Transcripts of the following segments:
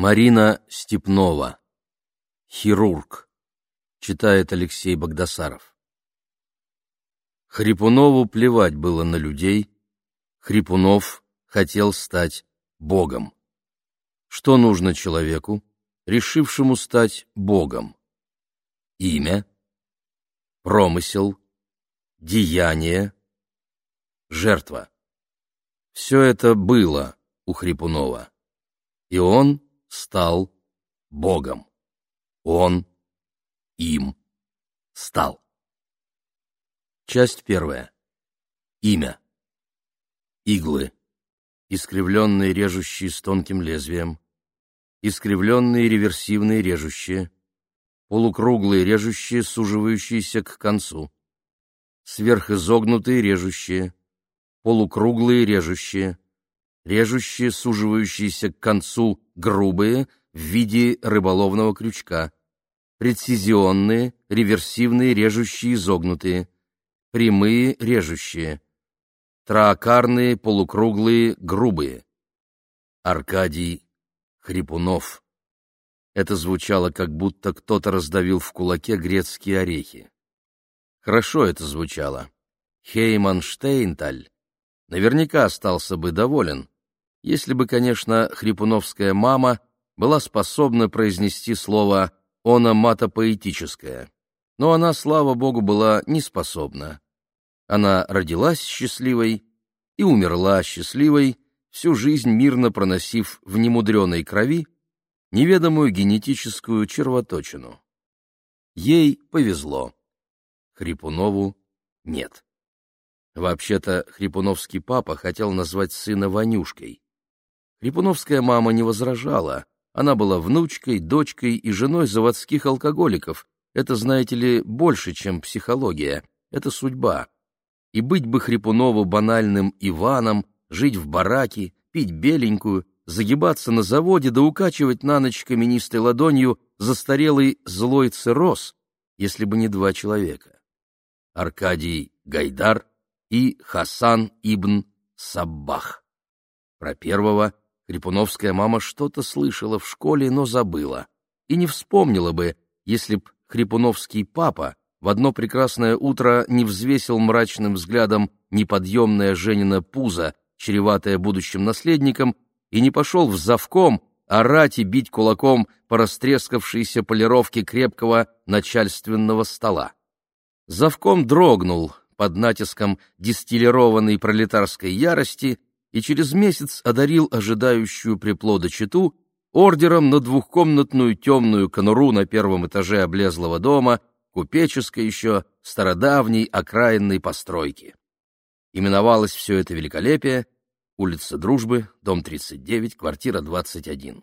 Марина Степнова. Хирург. Читает Алексей Богдасаров. Хрипунову плевать было на людей. Хрипунов хотел стать Богом. Что нужно человеку, решившему стать Богом? Имя, промысел, деяние, жертва. Все это было у Хрипунова. И он стал Богом. Он им стал. Часть первая. Имя. Иглы. Искривленные режущие с тонким лезвием. Искривленные реверсивные режущие. Полукруглые режущие, суживающиеся к концу. Сверхизогнутые режущие. Полукруглые режущие режущие, суживающиеся к концу, грубые, в виде рыболовного крючка, прецизионные, реверсивные, режущие, изогнутые, прямые, режущие, троакарные, полукруглые, грубые. Аркадий Хрипунов. Это звучало, как будто кто-то раздавил в кулаке грецкие орехи. Хорошо это звучало. Хейман Штейнталь наверняка остался бы доволен, если бы, конечно, хрипуновская мама была способна произнести слово «ономатопоэтическое». Но она, слава богу, была не способна. Она родилась счастливой и умерла счастливой, всю жизнь мирно проносив в немудреной крови неведомую генетическую червоточину. Ей повезло. Хрипунову нет. Вообще-то Хрипуновский папа хотел назвать сына Ванюшкой. Хрипуновская мама не возражала. Она была внучкой, дочкой и женой заводских алкоголиков. Это, знаете ли, больше, чем психология. Это судьба. И быть бы Хрипунову банальным Иваном, жить в бараке, пить беленькую, загибаться на заводе да укачивать на ночь каменистой ладонью застарелый злой цирроз, если бы не два человека. Аркадий Гайдар и Хасан ибн Саббах. Про первого Хрипуновская мама что-то слышала в школе, но забыла. И не вспомнила бы, если б Хрипуновский папа в одно прекрасное утро не взвесил мрачным взглядом неподъемное Женина пузо, чреватое будущим наследником, и не пошел в завком орать и бить кулаком по растрескавшейся полировке крепкого начальственного стола. Завком дрогнул, под натиском дистиллированной пролетарской ярости и через месяц одарил ожидающую приплода читу ордером на двухкомнатную темную конуру на первом этаже облезлого дома, купеческой еще, стародавней окраинной постройки. Именовалось все это великолепие улица Дружбы, дом 39, квартира 21.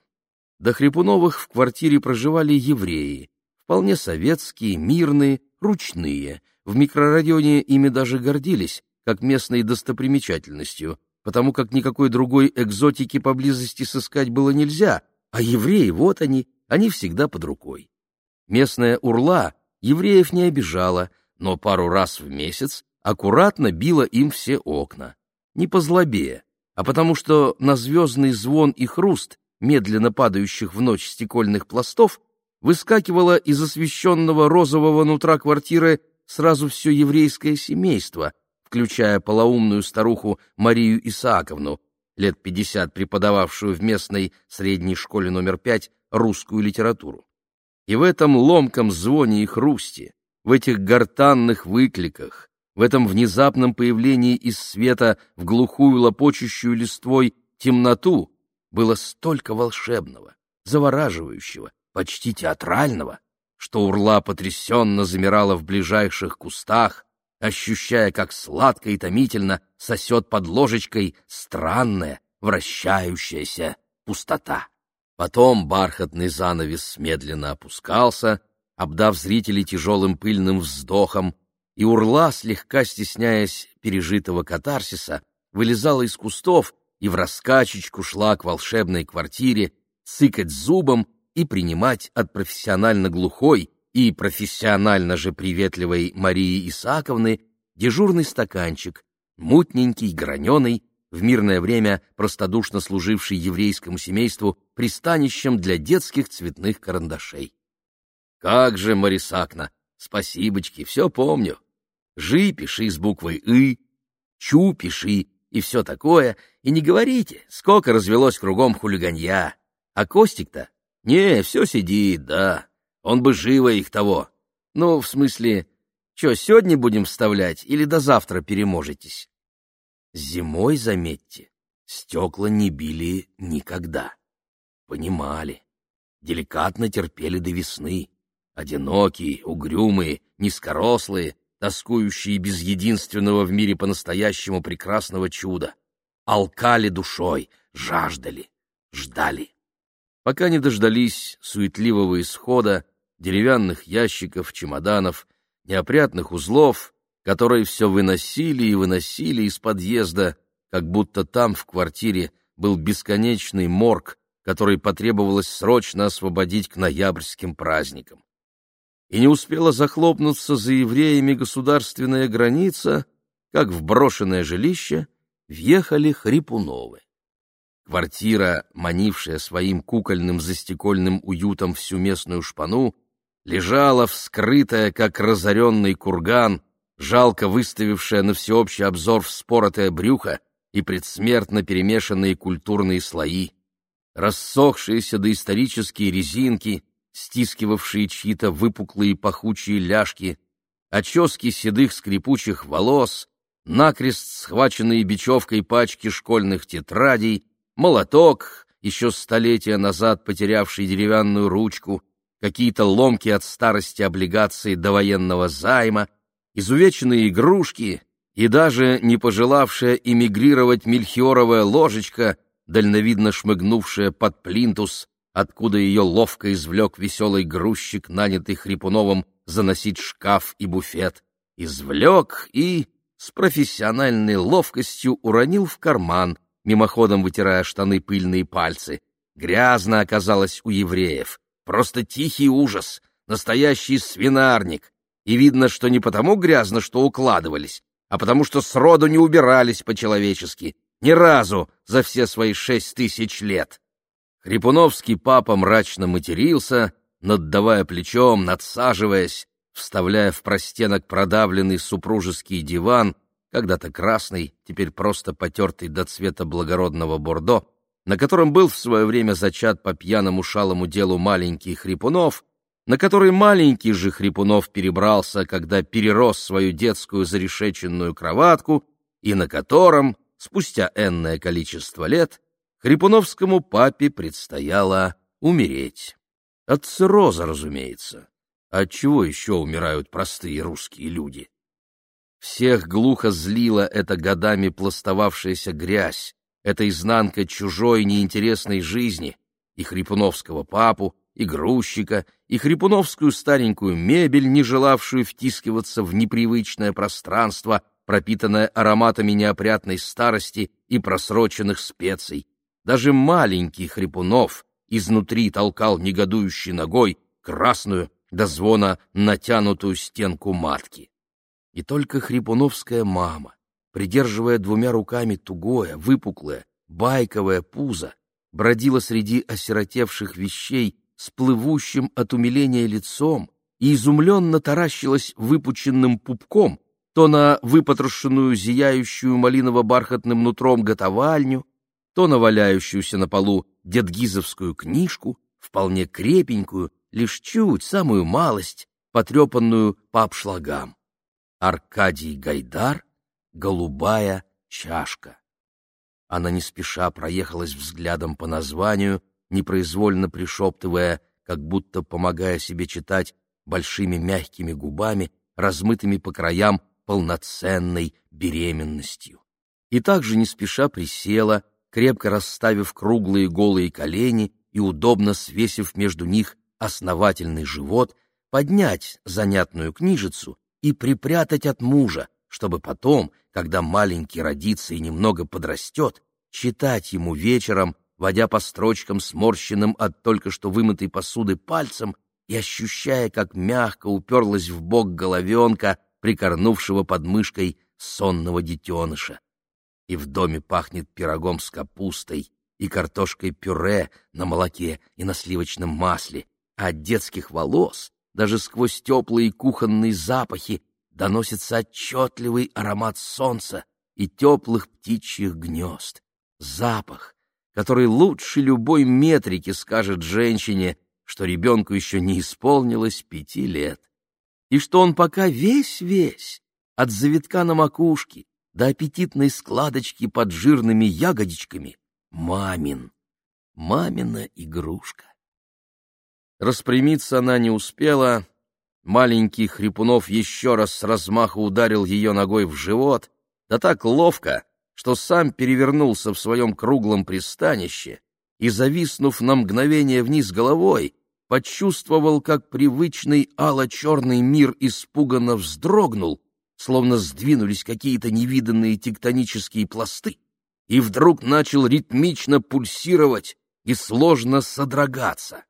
До Хрипуновых в квартире проживали евреи, вполне советские, мирные, ручные — в микрорайоне ими даже гордились, как местной достопримечательностью, потому как никакой другой экзотики поблизости сыскать было нельзя, а евреи, вот они, они всегда под рукой. Местная урла евреев не обижала, но пару раз в месяц аккуратно била им все окна. Не по злобе, а потому что на звездный звон и хруст медленно падающих в ночь стекольных пластов выскакивала из освещенного розового нутра квартиры сразу все еврейское семейство, включая полоумную старуху Марию Исааковну, лет пятьдесят преподававшую в местной средней школе номер пять русскую литературу. И в этом ломком звоне и хрусте, в этих гортанных выкликах, в этом внезапном появлении из света в глухую лопочущую листвой темноту было столько волшебного, завораживающего, почти театрального, что урла потрясенно замирала в ближайших кустах, ощущая, как сладко и томительно сосет под ложечкой странная, вращающаяся пустота. Потом бархатный занавес медленно опускался, обдав зрителей тяжелым пыльным вздохом, и урла, слегка стесняясь пережитого катарсиса, вылезала из кустов и в раскачечку шла к волшебной квартире, цыкать зубом и принимать от профессионально глухой и профессионально же приветливой Марии Исааковны дежурный стаканчик, мутненький, граненый, в мирное время простодушно служивший еврейскому семейству пристанищем для детских цветных карандашей. Как же, Марисакна, спасибочки, все помню. Жи пиши с буквой «ы», чу пиши и все такое, и не говорите, сколько развелось кругом хулиганья. А Костик-то? Не, все сидит, да. Он бы живо их того. Ну, в смысле, что, сегодня будем вставлять или до завтра переможетесь? Зимой, заметьте, стекла не били никогда. Понимали, деликатно терпели до весны. Одинокие, угрюмые, низкорослые, тоскующие без единственного в мире по-настоящему прекрасного чуда. Алкали душой, жаждали, ждали. Пока не дождались суетливого исхода, деревянных ящиков, чемоданов, неопрятных узлов, которые все выносили и выносили из подъезда, как будто там, в квартире, был бесконечный морг, который потребовалось срочно освободить к ноябрьским праздникам. И не успела захлопнуться за евреями государственная граница, как в брошенное жилище въехали Хрипуновы. Квартира, манившая своим кукольным застекольным уютом всю местную шпану, лежала вскрытая, как разоренный курган, жалко выставившая на всеобщий обзор вспоротое брюхо и предсмертно перемешанные культурные слои, рассохшиеся доисторические резинки, стискивавшие чьи-то выпуклые пахучие ляжки, очески седых скрипучих волос, накрест схваченные бечевкой пачки школьных тетрадей, молоток, еще столетия назад потерявший деревянную ручку, какие-то ломкие от старости облигации довоенного займа, изувеченные игрушки и даже не пожелавшая эмигрировать мельхиоровая ложечка, дальновидно шмыгнувшая под плинтус, откуда ее ловко извлек веселый грузчик, нанятый Хрипуновым заносить шкаф и буфет. Извлек и с профессиональной ловкостью уронил в карман, мимоходом вытирая штаны пыльные пальцы. Грязно оказалось у евреев. Просто тихий ужас, настоящий свинарник. И видно, что не потому грязно, что укладывались, а потому что сроду не убирались по-человечески, ни разу за все свои шесть тысяч лет. Хрипуновский папа мрачно матерился, наддавая плечом, надсаживаясь, вставляя в простенок продавленный супружеский диван, когда-то красный, теперь просто потертый до цвета благородного бордо, на котором был в свое время зачат по пьяному шалому делу маленький Хрипунов, на который маленький же Хрипунов перебрался, когда перерос свою детскую зарешеченную кроватку, и на котором, спустя энное количество лет, Хрипуновскому папе предстояло умереть. От цирроза, разумеется. От чего еще умирают простые русские люди? Всех глухо злила эта годами пластовавшаяся грязь, эта изнанка чужой неинтересной жизни, и Хрипуновского папу, и грузчика, и хрипуновскую старенькую мебель, не желавшую втискиваться в непривычное пространство, пропитанное ароматами неопрятной старости и просроченных специй. Даже маленький Хрипунов изнутри толкал негодующей ногой красную до звона натянутую стенку матки. И только хрипуновская мама, придерживая двумя руками тугое, выпуклое, байковое пузо, бродила среди осиротевших вещей с плывущим от умиления лицом и изумленно таращилась выпученным пупком то на выпотрошенную, зияющую малиново-бархатным нутром готовальню, то на валяющуюся на полу дедгизовскую книжку, вполне крепенькую, лишь чуть, самую малость, потрепанную по обшлагам. Аркадий Гайдар «Голубая чашка». Она не спеша проехалась взглядом по названию — непроизвольно пришептывая, как будто помогая себе читать большими мягкими губами, размытыми по краям полноценной беременностью. И также не спеша присела, крепко расставив круглые голые колени и удобно свесив между них основательный живот, поднять занятную книжицу и припрятать от мужа, чтобы потом, когда маленький родится и немного подрастет, читать ему вечером водя по строчкам сморщенным от только что вымытой посуды пальцем и ощущая, как мягко уперлась в бок головенка, прикорнувшего под мышкой сонного детеныша. и в доме пахнет пирогом с капустой и картошкой пюре на молоке и на сливочном масле, а от детских волос даже сквозь теплые кухонные запахи доносится отчетливый аромат солнца и теплых птичьих гнезд. Запах, который лучше любой метрики скажет женщине, что ребенку еще не исполнилось пяти лет, и что он пока весь-весь, от завитка на макушке до аппетитной складочки под жирными ягодичками, мамин, мамина игрушка. Распрямиться она не успела, маленький Хрипунов еще раз с размаху ударил ее ногой в живот, да так ловко, что сам перевернулся в своем круглом пристанище и, зависнув на мгновение вниз головой, почувствовал, как привычный ало-черный мир испуганно вздрогнул, словно сдвинулись какие-то невиданные тектонические пласты, и вдруг начал ритмично пульсировать и сложно содрогаться.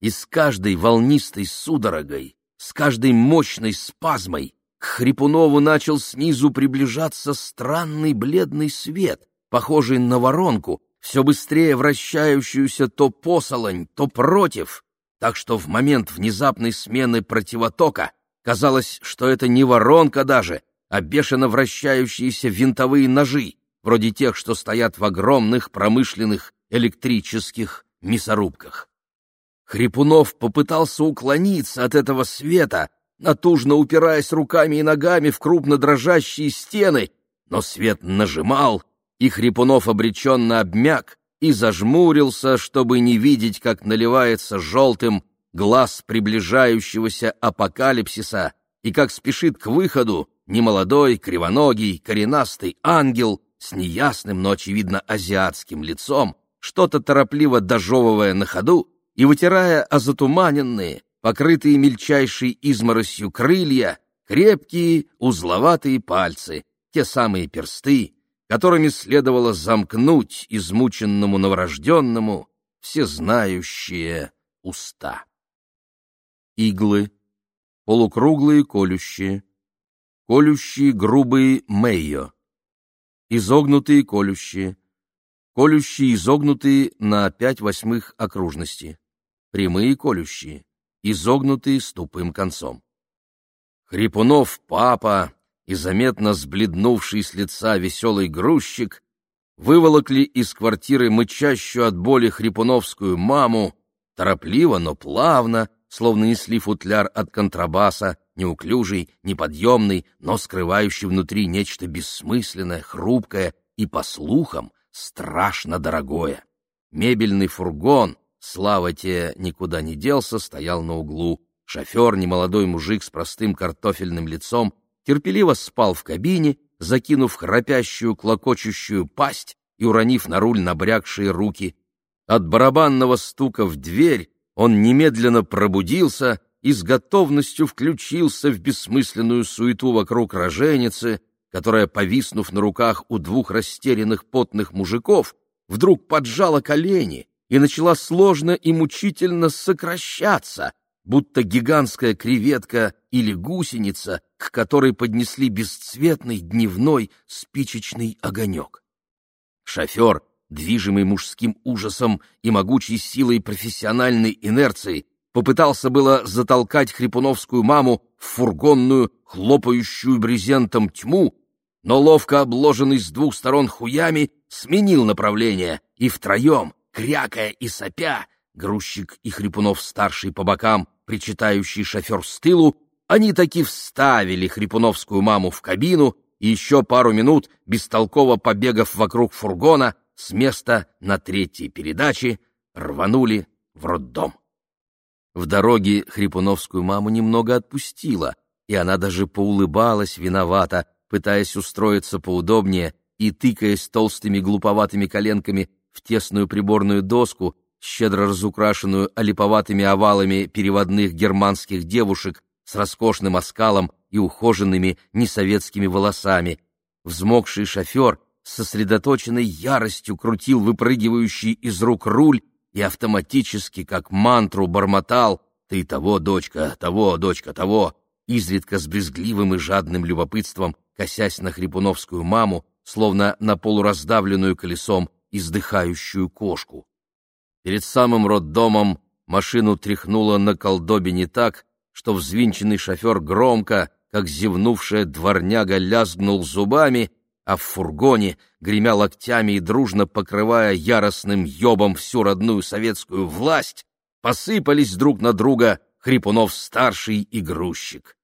И с каждой волнистой судорогой, с каждой мощной спазмой к Хрипунову начал снизу приближаться странный бледный свет, похожий на воронку, все быстрее вращающуюся то посолонь, то против, так что в момент внезапной смены противотока казалось, что это не воронка даже, а бешено вращающиеся винтовые ножи, вроде тех, что стоят в огромных промышленных электрических мясорубках. Хрипунов попытался уклониться от этого света, натужно упираясь руками и ногами в крупно дрожащие стены, но свет нажимал, и Хрипунов обреченно обмяк и зажмурился, чтобы не видеть, как наливается желтым глаз приближающегося апокалипсиса и как спешит к выходу немолодой, кривоногий, коренастый ангел с неясным, но, очевидно, азиатским лицом, что-то торопливо дожевывая на ходу и вытирая озатуманенные, покрытые мельчайшей изморосью крылья, крепкие узловатые пальцы, те самые персты, которыми следовало замкнуть измученному новорожденному всезнающие уста. Иглы, полукруглые колющие, колющие грубые мейо, изогнутые колющие, колющие изогнутые на пять восьмых окружности, прямые колющие, изогнутые с тупым концом. Хрипунов папа и заметно сбледнувший с лица веселый грузчик выволокли из квартиры мычащую от боли хрипуновскую маму, торопливо, но плавно, словно несли футляр от контрабаса, неуклюжий, неподъемный, но скрывающий внутри нечто бессмысленное, хрупкое и, по слухам, страшно дорогое. Мебельный фургон, слава те, никуда не делся, стоял на углу. Шофер, немолодой мужик с простым картофельным лицом, терпеливо спал в кабине, закинув храпящую, клокочущую пасть и уронив на руль набрякшие руки. От барабанного стука в дверь он немедленно пробудился и с готовностью включился в бессмысленную суету вокруг роженицы, которая, повиснув на руках у двух растерянных потных мужиков, вдруг поджала колени и начала сложно и мучительно сокращаться, будто гигантская креветка или гусеница, к которой поднесли бесцветный дневной спичечный огонек. Шофер — движимый мужским ужасом и могучей силой профессиональной инерции, попытался было затолкать хрипуновскую маму в фургонную, хлопающую брезентом тьму, но ловко обложенный с двух сторон хуями сменил направление, и втроем, крякая и сопя, грузчик и Хрипунов-старший по бокам, причитающий шофер с тылу, они таки вставили хрипуновскую маму в кабину и еще пару минут, бестолково побегав вокруг фургона, с места на третьей передаче рванули в роддом. В дороге Хрипуновскую маму немного отпустила, и она даже поулыбалась виновата, пытаясь устроиться поудобнее и тыкаясь толстыми глуповатыми коленками в тесную приборную доску, щедро разукрашенную олиповатыми овалами переводных германских девушек с роскошным оскалом и ухоженными несоветскими волосами. Взмокший шофер с сосредоточенной яростью крутил выпрыгивающий из рук руль и автоматически, как мантру, бормотал «Ты того, дочка, того, дочка, того», изредка с брезгливым и жадным любопытством, косясь на хрипуновскую маму, словно на полураздавленную колесом издыхающую кошку. Перед самым роддомом машину тряхнуло на колдобине так, что взвинченный шофер громко, как зевнувшая дворняга, лязгнул зубами, а в фургоне, гремя локтями и дружно покрывая яростным ёбом всю родную советскую власть, посыпались друг на друга Хрипунов-старший и грузчик.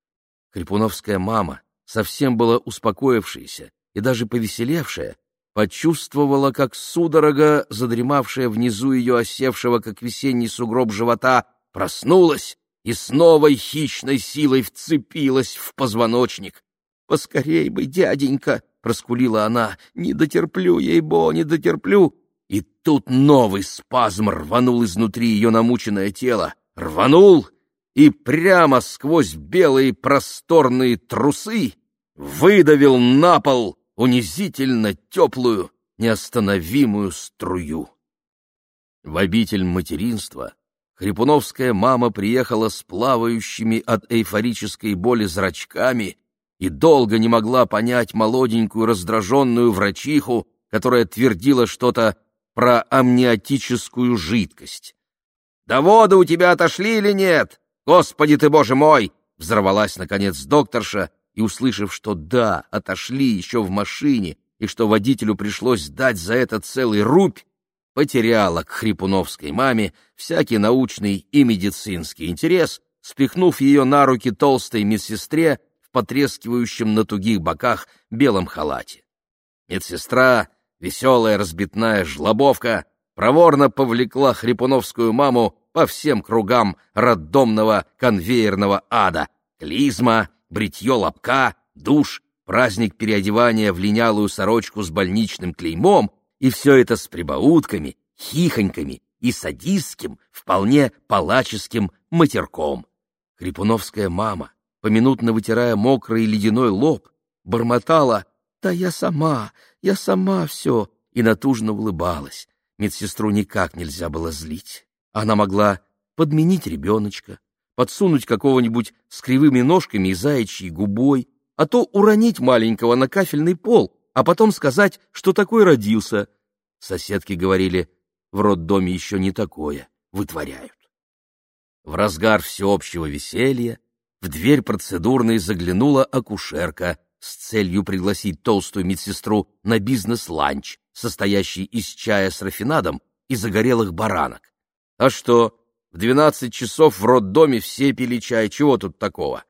Хрипуновская мама, совсем была успокоившаяся и даже повеселевшая, почувствовала, как судорога, задремавшая внизу ее осевшего, как весенний сугроб живота, проснулась и с новой хищной силой вцепилась в позвоночник. «Поскорей бы, дяденька!» — проскулила она. «Не дотерплю, ей-бо, не дотерплю!» И тут новый спазм рванул изнутри ее намученное тело. Рванул и прямо сквозь белые просторные трусы выдавил на пол унизительно теплую, неостановимую струю. В обитель материнства Хрипуновская мама приехала с плавающими от эйфорической боли зрачками и долго не могла понять молоденькую раздраженную врачиху, которая твердила что-то про амниотическую жидкость. «Да воды у тебя отошли или нет? Господи ты, боже мой!» Взорвалась, наконец, докторша, и, услышав, что да, отошли еще в машине, и что водителю пришлось дать за это целый рубь, потеряла к хрипуновской маме всякий научный и медицинский интерес, спихнув ее на руки толстой медсестре в потрескивающем на тугих боках белом халате. Медсестра, веселая разбитная жлобовка, проворно повлекла хрипуновскую маму по всем кругам роддомного конвейерного ада, клизма, бритье лобка, душ, праздник переодевания в линялую сорочку с больничным клеймом, и все это с прибаутками, хихоньками и садистским, вполне палаческим матерком. Хрипуновская мама, поминутно вытирая мокрый ледяной лоб, бормотала «Да я сама, я сама все», и натужно улыбалась. Медсестру никак нельзя было злить. Она могла подменить ребеночка, подсунуть какого-нибудь с кривыми ножками и заячьей губой, а то уронить маленького на кафельный пол, а потом сказать, что такой родился. Соседки говорили, в роддоме еще не такое вытворяют. В разгар всеобщего веселья в дверь процедурной заглянула акушерка с целью пригласить толстую медсестру на бизнес-ланч, состоящий из чая с рафинадом и загорелых баранок. А что, в двенадцать часов в роддоме все пили чай, чего тут такого?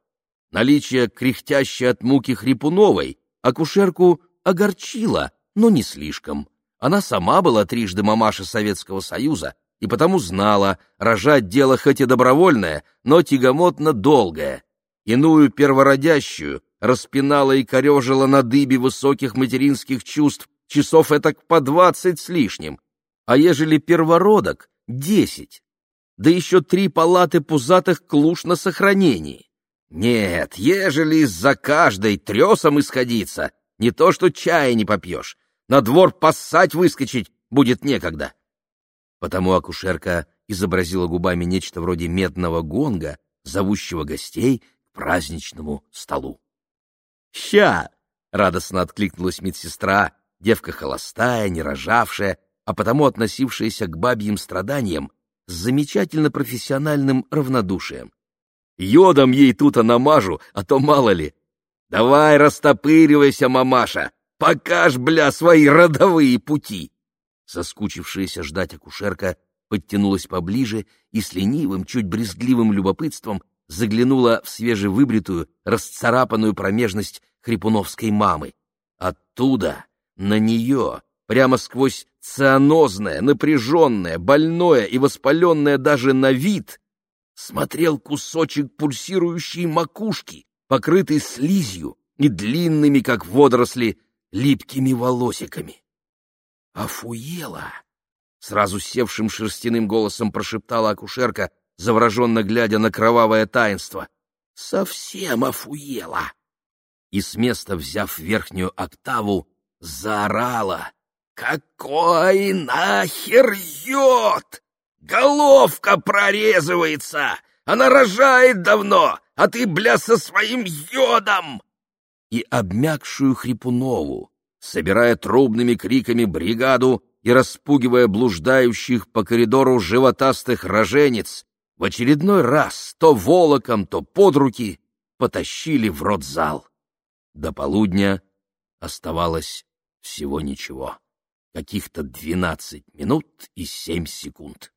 Наличие кряхтящей от муки Хрипуновой акушерку огорчило, но не слишком. Она сама была трижды мамаша Советского Союза и потому знала, рожать дело хоть и добровольное, но тягомотно долгое. Иную первородящую распинала и корежила на дыбе высоких материнских чувств часов этак по двадцать с лишним. А ежели первородок — десять да еще три палаты пузатых клуш на сохранении. Нет, ежели из-за каждой тресом исходиться, не то что чая не попьешь, на двор поссать выскочить будет некогда. Потому акушерка изобразила губами нечто вроде медного гонга, зовущего гостей к праздничному столу. «Ща!» — радостно откликнулась медсестра, девка холостая, не рожавшая, а потому относившаяся к бабьим страданиям с замечательно профессиональным равнодушием. Йодом ей тут намажу, а то мало ли. Давай растопыривайся, мамаша, покаж, бля, свои родовые пути. Соскучившаяся ждать акушерка подтянулась поближе и с ленивым, чуть брезгливым любопытством заглянула в свежевыбритую, расцарапанную промежность хрипуновской мамы. Оттуда на нее прямо сквозь цианозное, напряженное, больное и воспаленное даже на вид, смотрел кусочек пульсирующей макушки, покрытый слизью и длинными, как водоросли, липкими волосиками. «Афуела!» — сразу севшим шерстяным голосом прошептала акушерка, завороженно глядя на кровавое таинство. «Совсем афуела!» И с места, взяв верхнюю октаву, заорала «Какой нахер йод? Головка прорезывается! Она рожает давно, а ты, бля, со своим йодом!» И обмякшую Хрипунову, собирая трубными криками бригаду и распугивая блуждающих по коридору животастых роженец, в очередной раз то волоком, то под руки потащили в родзал. До полудня оставалось всего ничего, каких-то двенадцать минут и семь секунд.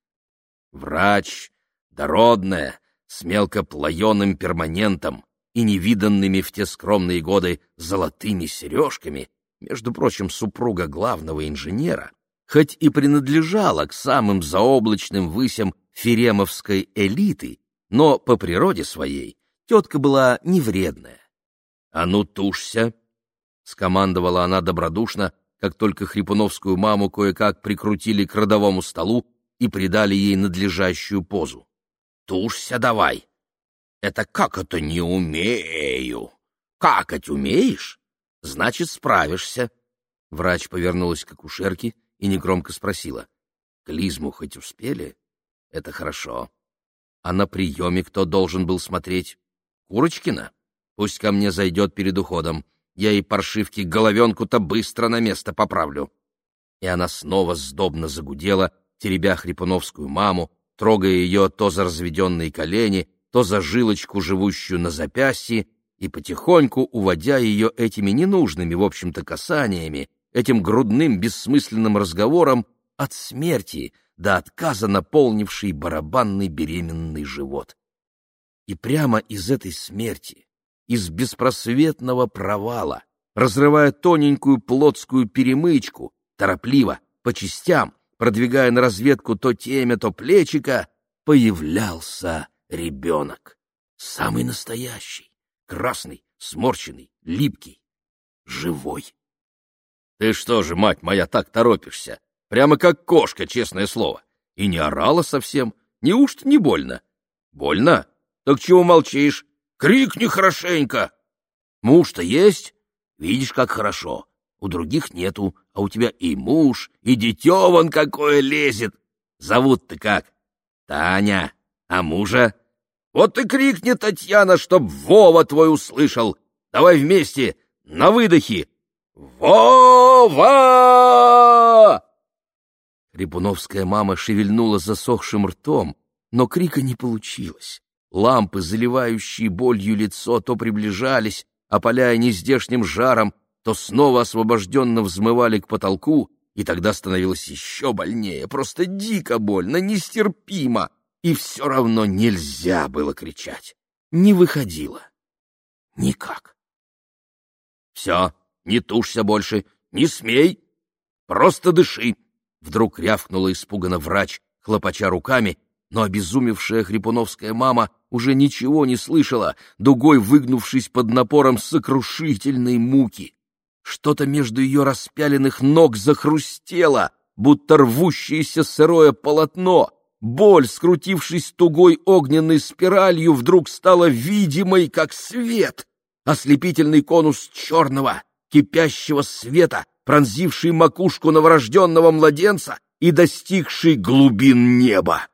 Врач, дородная, с мелкоплоеным перманентом и невиданными в те скромные годы золотыми сережками, между прочим, супруга главного инженера, хоть и принадлежала к самым заоблачным высям феремовской элиты, но по природе своей тетка была невредная. «А ну, тушься!» — скомандовала она добродушно, как только Хрипуновскую маму кое-как прикрутили к родовому столу и придали ей надлежащую позу. «Тушься давай!» «Это как это не умею?» «Какать умеешь? Значит, справишься!» Врач повернулась к акушерке и негромко спросила. «Клизму хоть успели? Это хорошо. А на приеме кто должен был смотреть? Курочкина? Пусть ко мне зайдет перед уходом. Я и паршивки головенку-то быстро на место поправлю». И она снова сдобно загудела, теребя Хрипуновскую маму, трогая ее то за разведенные колени, то за жилочку, живущую на запястье, и потихоньку уводя ее этими ненужными, в общем-то, касаниями, этим грудным бессмысленным разговором от смерти до отказа наполнивший барабанный беременный живот. И прямо из этой смерти, из беспросветного провала, разрывая тоненькую плотскую перемычку, торопливо, по частям, продвигая на разведку то темя, то плечика, появлялся ребенок. Самый настоящий, красный, сморщенный, липкий, живой. Ты что же, мать моя, так торопишься? Прямо как кошка, честное слово. И не орала совсем. Неужто не больно? Больно? Так чего молчишь? Крикни хорошенько. Муж-то есть? Видишь, как хорошо. У других нету, а у тебя и муж, и дитё вон какое лезет. Зовут-то как? Таня. А мужа? Вот и крикни, Татьяна, чтоб Вова твой услышал. Давай вместе, на выдохе. Вова! Рябуновская мама шевельнула засохшим ртом, но крика не получилось. Лампы, заливающие болью лицо, то приближались, опаляя нездешним жаром, то снова освобожденно взмывали к потолку, и тогда становилось еще больнее, просто дико больно, нестерпимо и все равно нельзя было кричать. Не выходило. Никак. «Все, не тушься больше, не смей, просто дыши!» Вдруг рявкнула испуганно врач, хлопача руками, но обезумевшая хрипуновская мама уже ничего не слышала, дугой выгнувшись под напором сокрушительной муки. Что-то между ее распяленных ног захрустело, будто рвущееся сырое полотно, Боль, скрутившись тугой огненной спиралью, вдруг стала видимой, как свет. Ослепительный конус черного, кипящего света, пронзивший макушку новорожденного младенца и достигший глубин неба.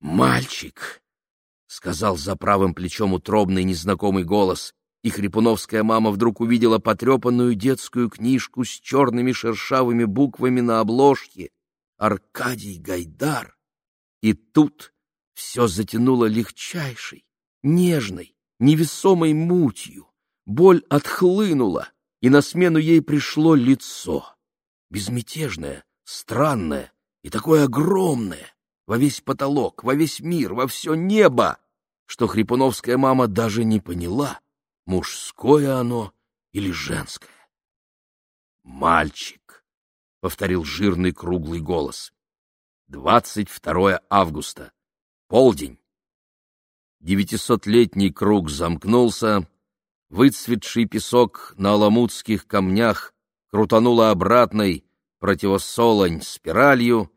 «Мальчик!» — сказал за правым плечом утробный незнакомый голос, и хрипуновская мама вдруг увидела потрепанную детскую книжку с черными шершавыми буквами на обложке. «Аркадий Гайдар!» И тут все затянуло легчайшей, нежной, невесомой мутью. Боль отхлынула, и на смену ей пришло лицо. Безмятежное, странное и такое огромное, во весь потолок, во весь мир, во все небо, что хрипуновская мама даже не поняла, мужское оно или женское. «Мальчик», — повторил жирный круглый голос. 22 августа. Полдень. Девятисотлетний круг замкнулся, выцветший песок на аламутских камнях крутанула обратной противосолонь спиралью,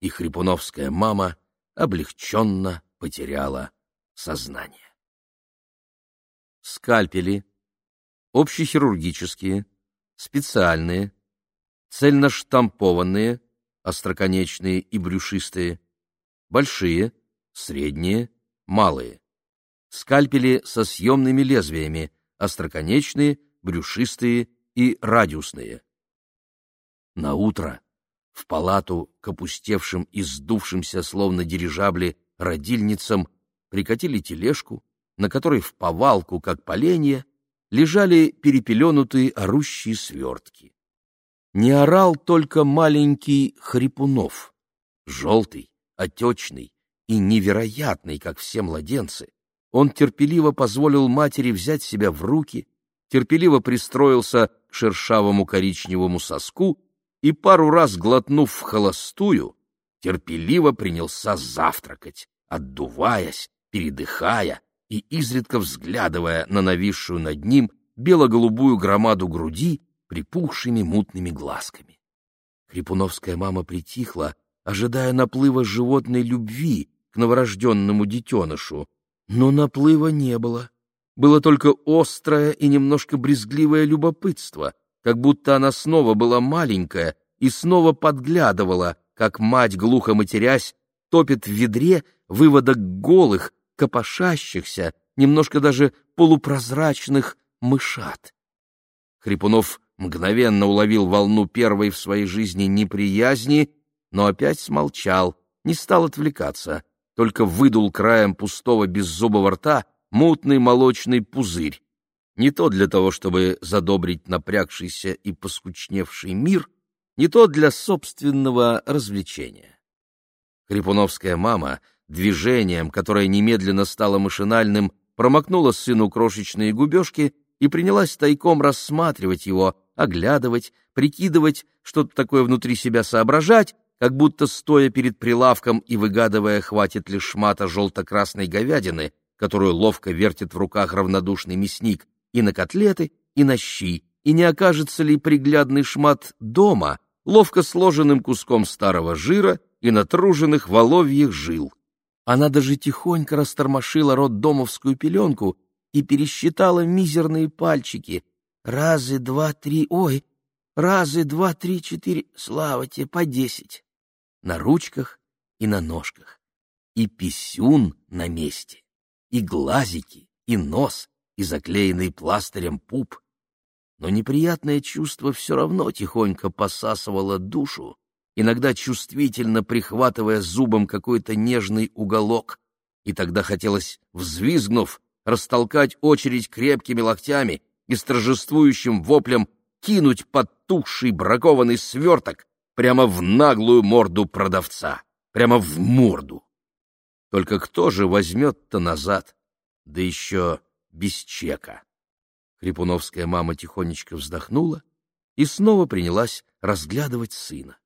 и хрипуновская мама облегченно потеряла сознание. Скальпели, общехирургические, специальные, цельноштампованные, остроконечные и брюшистые, большие, средние, малые. Скальпели со съемными лезвиями, остроконечные, брюшистые и радиусные. На утро в палату к опустевшим и сдувшимся, словно дирижабли, родильницам прикатили тележку, на которой в повалку, как поленья, лежали перепеленутые орущие свертки. Не орал только маленький Хрипунов, желтый, отечный и невероятный, как все младенцы. Он терпеливо позволил матери взять себя в руки, терпеливо пристроился к шершавому коричневому соску и, пару раз глотнув в холостую, терпеливо принялся завтракать, отдуваясь, передыхая и изредка взглядывая на нависшую над ним бело-голубую громаду груди припухшими мутными глазками. Крепуновская мама притихла, ожидая наплыва животной любви к новорожденному детенышу, но наплыва не было. Было только острое и немножко брезгливое любопытство, как будто она снова была маленькая и снова подглядывала, как мать, глухо матерясь, топит в ведре выводок голых, копошащихся, немножко даже полупрозрачных мышат. Хрипунов мгновенно уловил волну первой в своей жизни неприязни, но опять смолчал, не стал отвлекаться, только выдул краем пустого беззубого рта мутный молочный пузырь. Не то для того, чтобы задобрить напрягшийся и поскучневший мир, не то для собственного развлечения. Хрипуновская мама движением, которое немедленно стало машинальным, промокнула сыну крошечные губежки и принялась тайком рассматривать его, оглядывать, прикидывать, что-то такое внутри себя соображать, как будто стоя перед прилавком и выгадывая, хватит ли шмата желто-красной говядины, которую ловко вертит в руках равнодушный мясник, и на котлеты, и на щи, и не окажется ли приглядный шмат дома, ловко сложенным куском старого жира и натруженных воловьих жил. Она даже тихонько растормошила роддомовскую пеленку и пересчитала мизерные пальчики. Разы, два, три, ой, разы, два, три, четыре, слава тебе, по десять. На ручках и на ножках. И писюн на месте, и глазики, и нос, и заклеенный пластырем пуп. Но неприятное чувство все равно тихонько посасывало душу, иногда чувствительно прихватывая зубом какой-то нежный уголок, и тогда хотелось, взвизгнув, растолкать очередь крепкими локтями и с торжествующим воплем кинуть подтухший бракованный сверток прямо в наглую морду продавца, прямо в морду. Только кто же возьмет-то назад, да еще без чека? Хрипуновская мама тихонечко вздохнула и снова принялась разглядывать сына.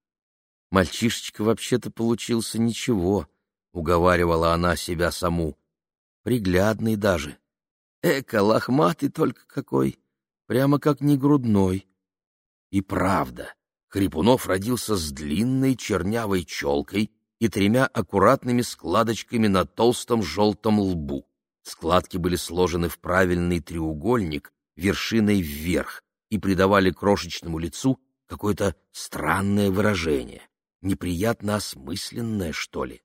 Мальчишечка вообще-то получился ничего, — уговаривала она себя саму. Приглядный даже. Эка, лохматый только какой, прямо как не грудной. И правда, Хрипунов родился с длинной чернявой челкой и тремя аккуратными складочками на толстом желтом лбу. Складки были сложены в правильный треугольник, вершиной вверх, и придавали крошечному лицу какое-то странное выражение неприятно осмысленное, что ли.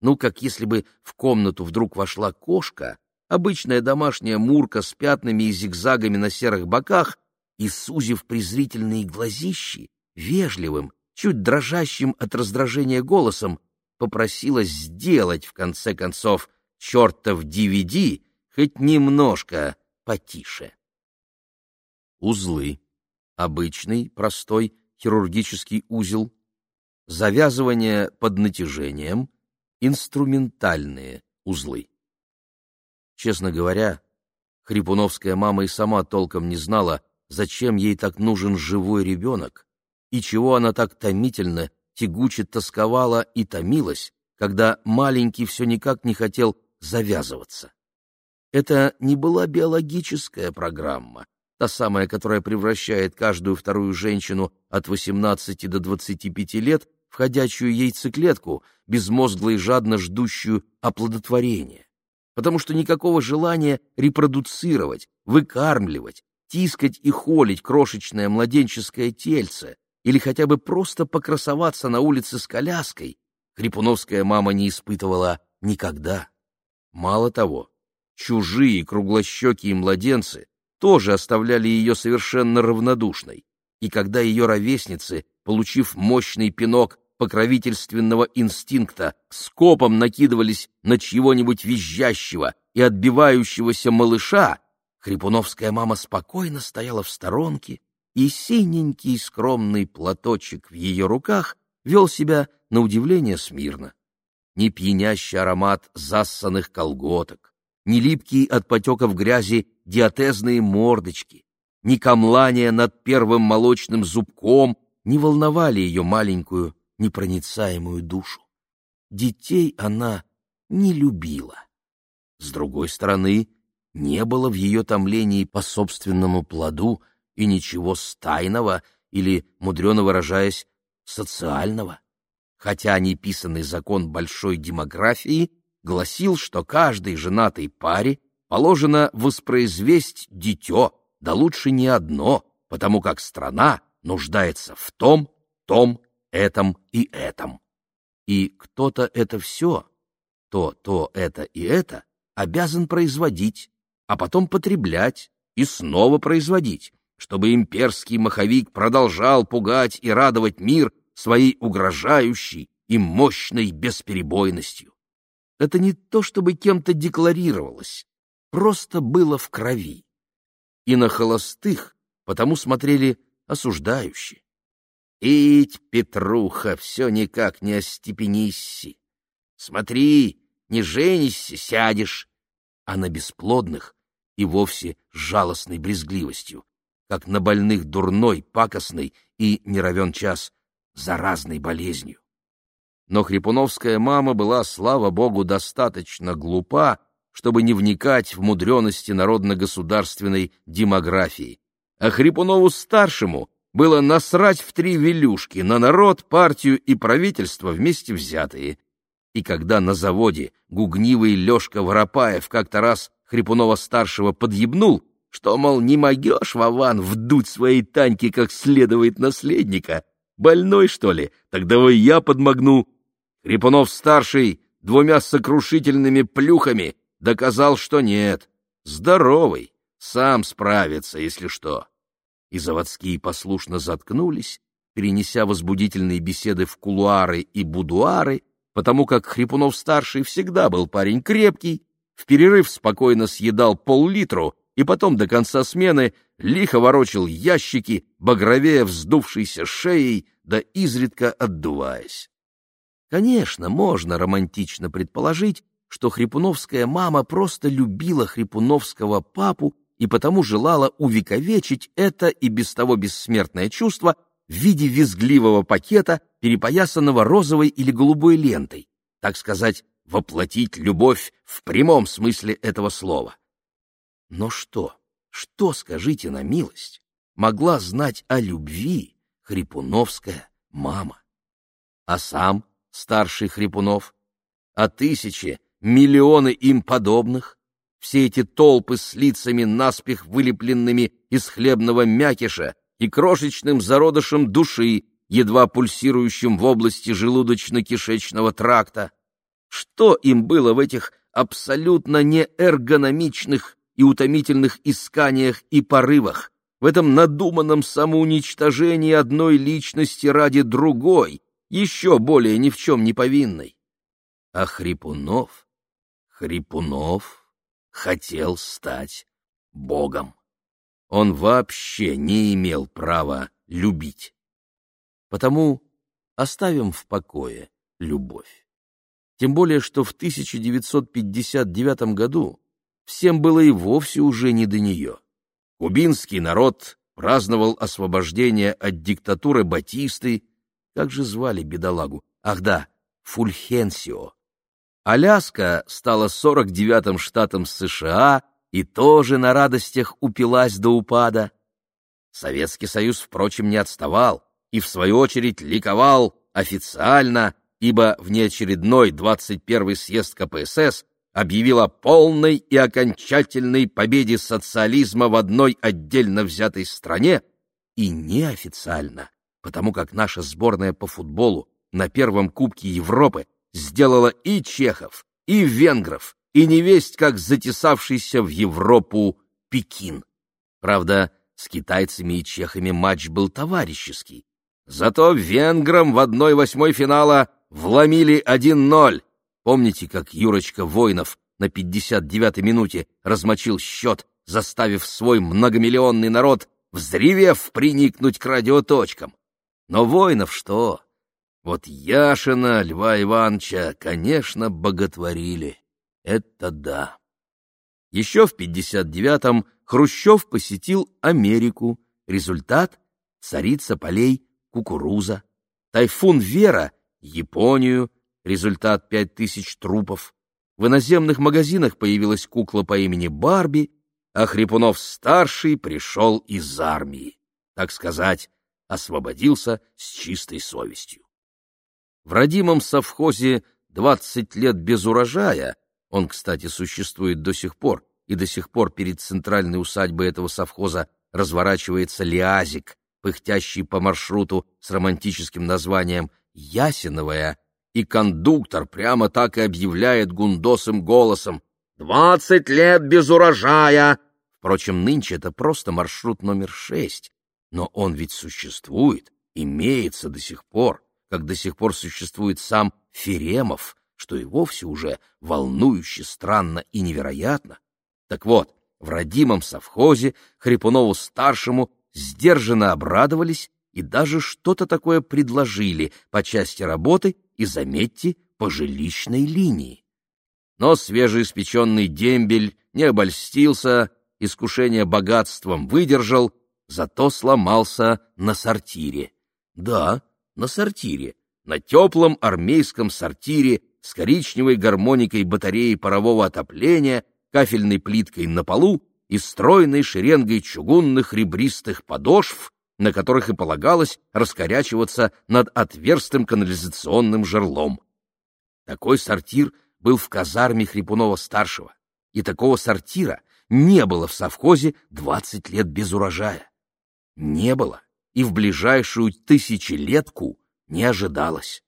Ну, как если бы в комнату вдруг вошла кошка, обычная домашняя мурка с пятнами и зигзагами на серых боках, и, сузив презрительные глазищи, вежливым, чуть дрожащим от раздражения голосом, попросила сделать, в конце концов, чертов DVD хоть немножко потише. Узлы. Обычный, простой хирургический узел, завязывание под натяжением, инструментальные узлы. Честно говоря, Хрипуновская мама и сама толком не знала, зачем ей так нужен живой ребенок, и чего она так томительно, тягуче тосковала и томилась, когда маленький все никак не хотел завязываться. Это не была биологическая программа, та самая, которая превращает каждую вторую женщину от 18 до 25 лет ходячую яйцеклетку, безмозгло и жадно ждущую оплодотворения. Потому что никакого желания репродуцировать, выкармливать, тискать и холить крошечное младенческое тельце или хотя бы просто покрасоваться на улице с коляской Хрипуновская мама не испытывала никогда. Мало того, чужие круглощекие младенцы тоже оставляли ее совершенно равнодушной, и когда ее ровесницы получив мощный пинок покровительственного инстинкта, скопом накидывались на чьего-нибудь визжащего и отбивающегося малыша, Хрипуновская мама спокойно стояла в сторонке, и синенький скромный платочек в ее руках вел себя на удивление смирно. Ни пьянящий аромат зассанных колготок, ни липкие от потеков грязи диатезные мордочки, ни камлание над первым молочным зубком не волновали ее маленькую непроницаемую душу. Детей она не любила. С другой стороны, не было в ее томлении по собственному плоду и ничего стайного или, мудрено выражаясь, социального. Хотя неписанный закон большой демографии гласил, что каждой женатой паре положено воспроизвесть дитё, да лучше не одно, потому как страна нуждается в том, том, этом и этом. И кто-то это все, то, то, это и это, обязан производить, а потом потреблять и снова производить, чтобы имперский маховик продолжал пугать и радовать мир своей угрожающей и мощной бесперебойностью. Это не то, чтобы кем-то декларировалось, просто было в крови. И на холостых потому смотрели осуждающие. Ить, Петруха, все никак не остепенисси. Смотри, не женишься, сядешь. А на бесплодных и вовсе жалостной брезгливостью, как на больных дурной, пакостной и, не равен час, заразной болезнью. Но Хрипуновская мама была, слава богу, достаточно глупа, чтобы не вникать в мудренности народно-государственной демографии. А Хрипунову-старшему было насрать в три велюшки на народ, партию и правительство вместе взятые. И когда на заводе гугнивый Лешка Воропаев как-то раз Хрипунова-старшего подъебнул, что, мол, не могешь, Вован, вдуть своей Таньке как следует наследника, больной, что ли, так давай я подмогну. Хрипунов-старший двумя сокрушительными плюхами доказал, что нет, здоровый, сам справится, если что и заводские послушно заткнулись, перенеся возбудительные беседы в кулуары и будуары, потому как Хрипунов-старший всегда был парень крепкий, в перерыв спокойно съедал пол-литру и потом до конца смены лихо ворочил ящики, багровея вздувшейся шеей, да изредка отдуваясь. Конечно, можно романтично предположить, что хрипуновская мама просто любила хрипуновского папу и потому желала увековечить это и без того бессмертное чувство в виде визгливого пакета, перепоясанного розовой или голубой лентой, так сказать, воплотить любовь в прямом смысле этого слова. Но что, что, скажите на милость, могла знать о любви Хрипуновская мама? А сам старший Хрипунов? А тысячи, миллионы им подобных? Все эти толпы с лицами наспех вылепленными из хлебного мякиша и крошечным зародышем души, едва пульсирующим в области желудочно-кишечного тракта. Что им было в этих абсолютно неэргономичных и утомительных исканиях и порывах, в этом надуманном самоуничтожении одной личности ради другой, еще более ни в чем не повинной? А Хрипунов? Хрипунов? Хотел стать Богом. Он вообще не имел права любить. Потому оставим в покое любовь. Тем более, что в 1959 году всем было и вовсе уже не до нее. Кубинский народ праздновал освобождение от диктатуры Батисты, как же звали бедолагу? Ах да, Фульхенсио. Аляска стала 49-м штатом США и тоже на радостях упилась до упада. Советский Союз, впрочем, не отставал и, в свою очередь, ликовал официально, ибо внеочередной 21-й съезд КПСС объявил о полной и окончательной победе социализма в одной отдельно взятой стране и неофициально, потому как наша сборная по футболу на первом Кубке Европы сделала и чехов, и венгров, и невесть, как затесавшийся в Европу Пекин. Правда, с китайцами и чехами матч был товарищеский, Зато венграм в одной восьмой финала вломили 1-0. Помните, как Юрочка Воинов на 59-й минуте размочил счет, заставив свой многомиллионный народ, взревев, приникнуть к радиоточкам? Но Воинов что? Вот Яшина, Льва Ивановича, конечно, боготворили. Это да. Еще в 59-м Хрущев посетил Америку. Результат — царица полей кукуруза. Тайфун Вера — Японию. Результат — пять тысяч трупов. В иноземных магазинах появилась кукла по имени Барби, а Хрипунов-старший пришел из армии. Так сказать, освободился с чистой совестью. В родимом совхозе «20 лет без урожая» он, кстати, существует до сих пор, и до сих пор перед центральной усадьбой этого совхоза разворачивается лиазик, пыхтящий по маршруту с романтическим названием «Ясиновая», и кондуктор прямо так и объявляет гундосым голосом «Двадцать лет без урожая!» Впрочем, нынче это просто маршрут номер шесть, но он ведь существует, имеется до сих пор, как до сих пор существует сам Феремов, что и вовсе уже волнующе, странно и невероятно. Так вот, в родимом совхозе Хрипунову-старшему сдержанно обрадовались и даже что-то такое предложили по части работы и, заметьте, по жилищной линии. Но свежеиспеченный дембель не обольстился, искушение богатством выдержал, зато сломался на сортире. Да, на сортире, на теплом армейском сортире с коричневой гармоникой батареи парового отопления, кафельной плиткой на полу и стройной шеренгой чугунных ребристых подошв, на которых и полагалось раскорячиваться над отверстым канализационным жерлом. Такой сортир был в казарме Хрипунова-старшего, и такого сортира не было в совхозе двадцать лет без урожая. Не было и в ближайшую тысячелетку не ожидалось.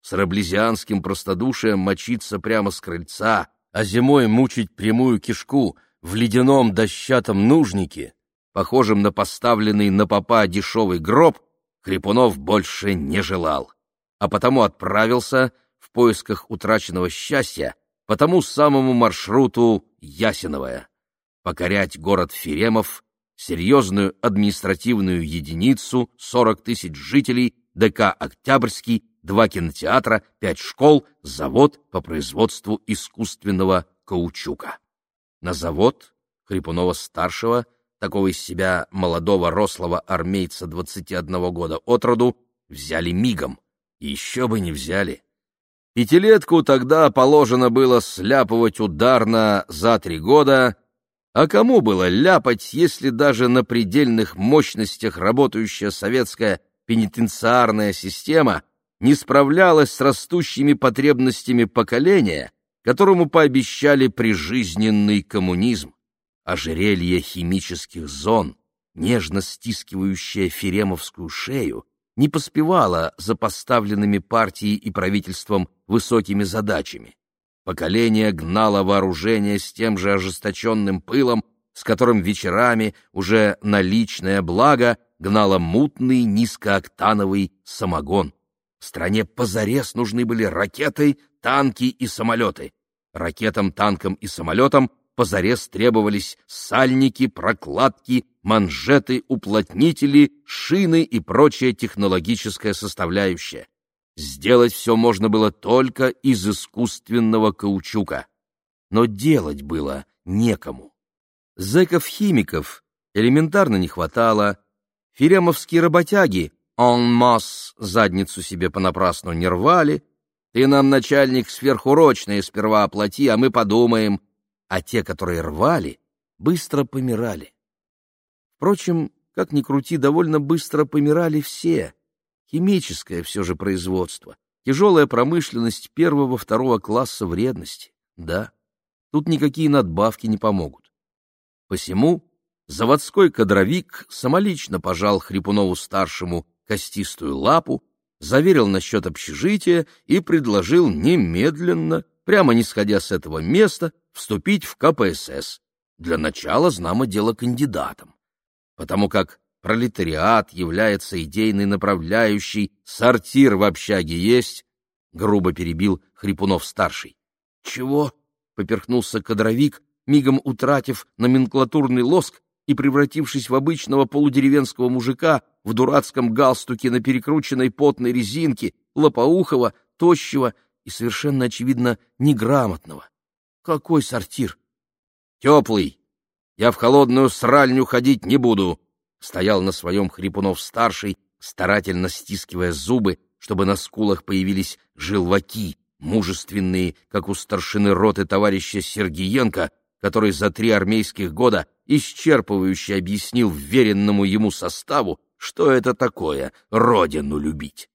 С раблезианским простодушием мочиться прямо с крыльца, а зимой мучить прямую кишку в ледяном дощатом нужнике, похожем на поставленный на попа дешевый гроб, Хрипунов больше не желал, а потому отправился в поисках утраченного счастья по тому самому маршруту Ясиновая, покорять город Феремов серьезную административную единицу, 40 тысяч жителей, ДК «Октябрьский», два кинотеатра, пять школ, завод по производству искусственного каучука. На завод Хрипунова-старшего, такого из себя молодого рослого армейца 21 года от роду, взяли мигом. Еще бы не взяли. Пятилетку тогда положено было сляпывать ударно за три года — а кому было ляпать, если даже на предельных мощностях работающая советская пенитенциарная система не справлялась с растущими потребностями поколения, которому пообещали прижизненный коммунизм, ожерелье химических зон, нежно стискивающее феремовскую шею, не поспевало за поставленными партией и правительством высокими задачами. Поколение гнало вооружение с тем же ожесточенным пылом, с которым вечерами уже наличное благо гнало мутный низкооктановый самогон. Стране позарез нужны были ракеты, танки и самолеты. Ракетам, танкам и самолетам позарез требовались сальники, прокладки, манжеты, уплотнители, шины и прочая технологическая составляющая. Сделать все можно было только из искусственного каучука. Но делать было некому. Зэков-химиков элементарно не хватало. Феремовские работяги он масс задницу себе понапрасну не рвали. Ты нам, начальник, сверхурочные сперва оплати, а мы подумаем. А те, которые рвали, быстро помирали. Впрочем, как ни крути, довольно быстро помирали все — Химическое все же производство, тяжелая промышленность первого-второго класса вредности. Да, тут никакие надбавки не помогут. Посему заводской кадровик самолично пожал Хрипунову-старшему костистую лапу, заверил насчет общежития и предложил немедленно, прямо не сходя с этого места, вступить в КПСС. Для начала знамо дело кандидатом, потому как пролетариат является идейной направляющей, сортир в общаге есть, — грубо перебил Хрипунов-старший. — Чего? — поперхнулся кадровик, мигом утратив номенклатурный лоск и превратившись в обычного полудеревенского мужика в дурацком галстуке на перекрученной потной резинке, лопоухого, тощего и совершенно очевидно неграмотного. Какой сортир? Теплый. Я в холодную сральню ходить не буду. Стоял на своем Хрипунов-старший, старательно стискивая зубы, чтобы на скулах появились желваки, мужественные, как у старшины роты товарища Сергиенко, который за три армейских года исчерпывающе объяснил вверенному ему составу, что это такое — родину любить.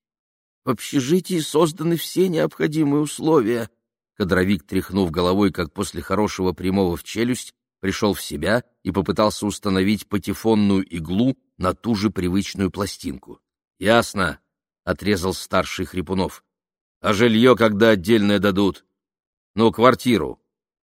В общежитии созданы все необходимые условия. Кадровик, тряхнув головой, как после хорошего прямого в челюсть, пришел в себя и попытался установить патефонную иглу на ту же привычную пластинку. — Ясно, — отрезал старший Хрипунов. — А жилье когда отдельное дадут? — Ну, квартиру.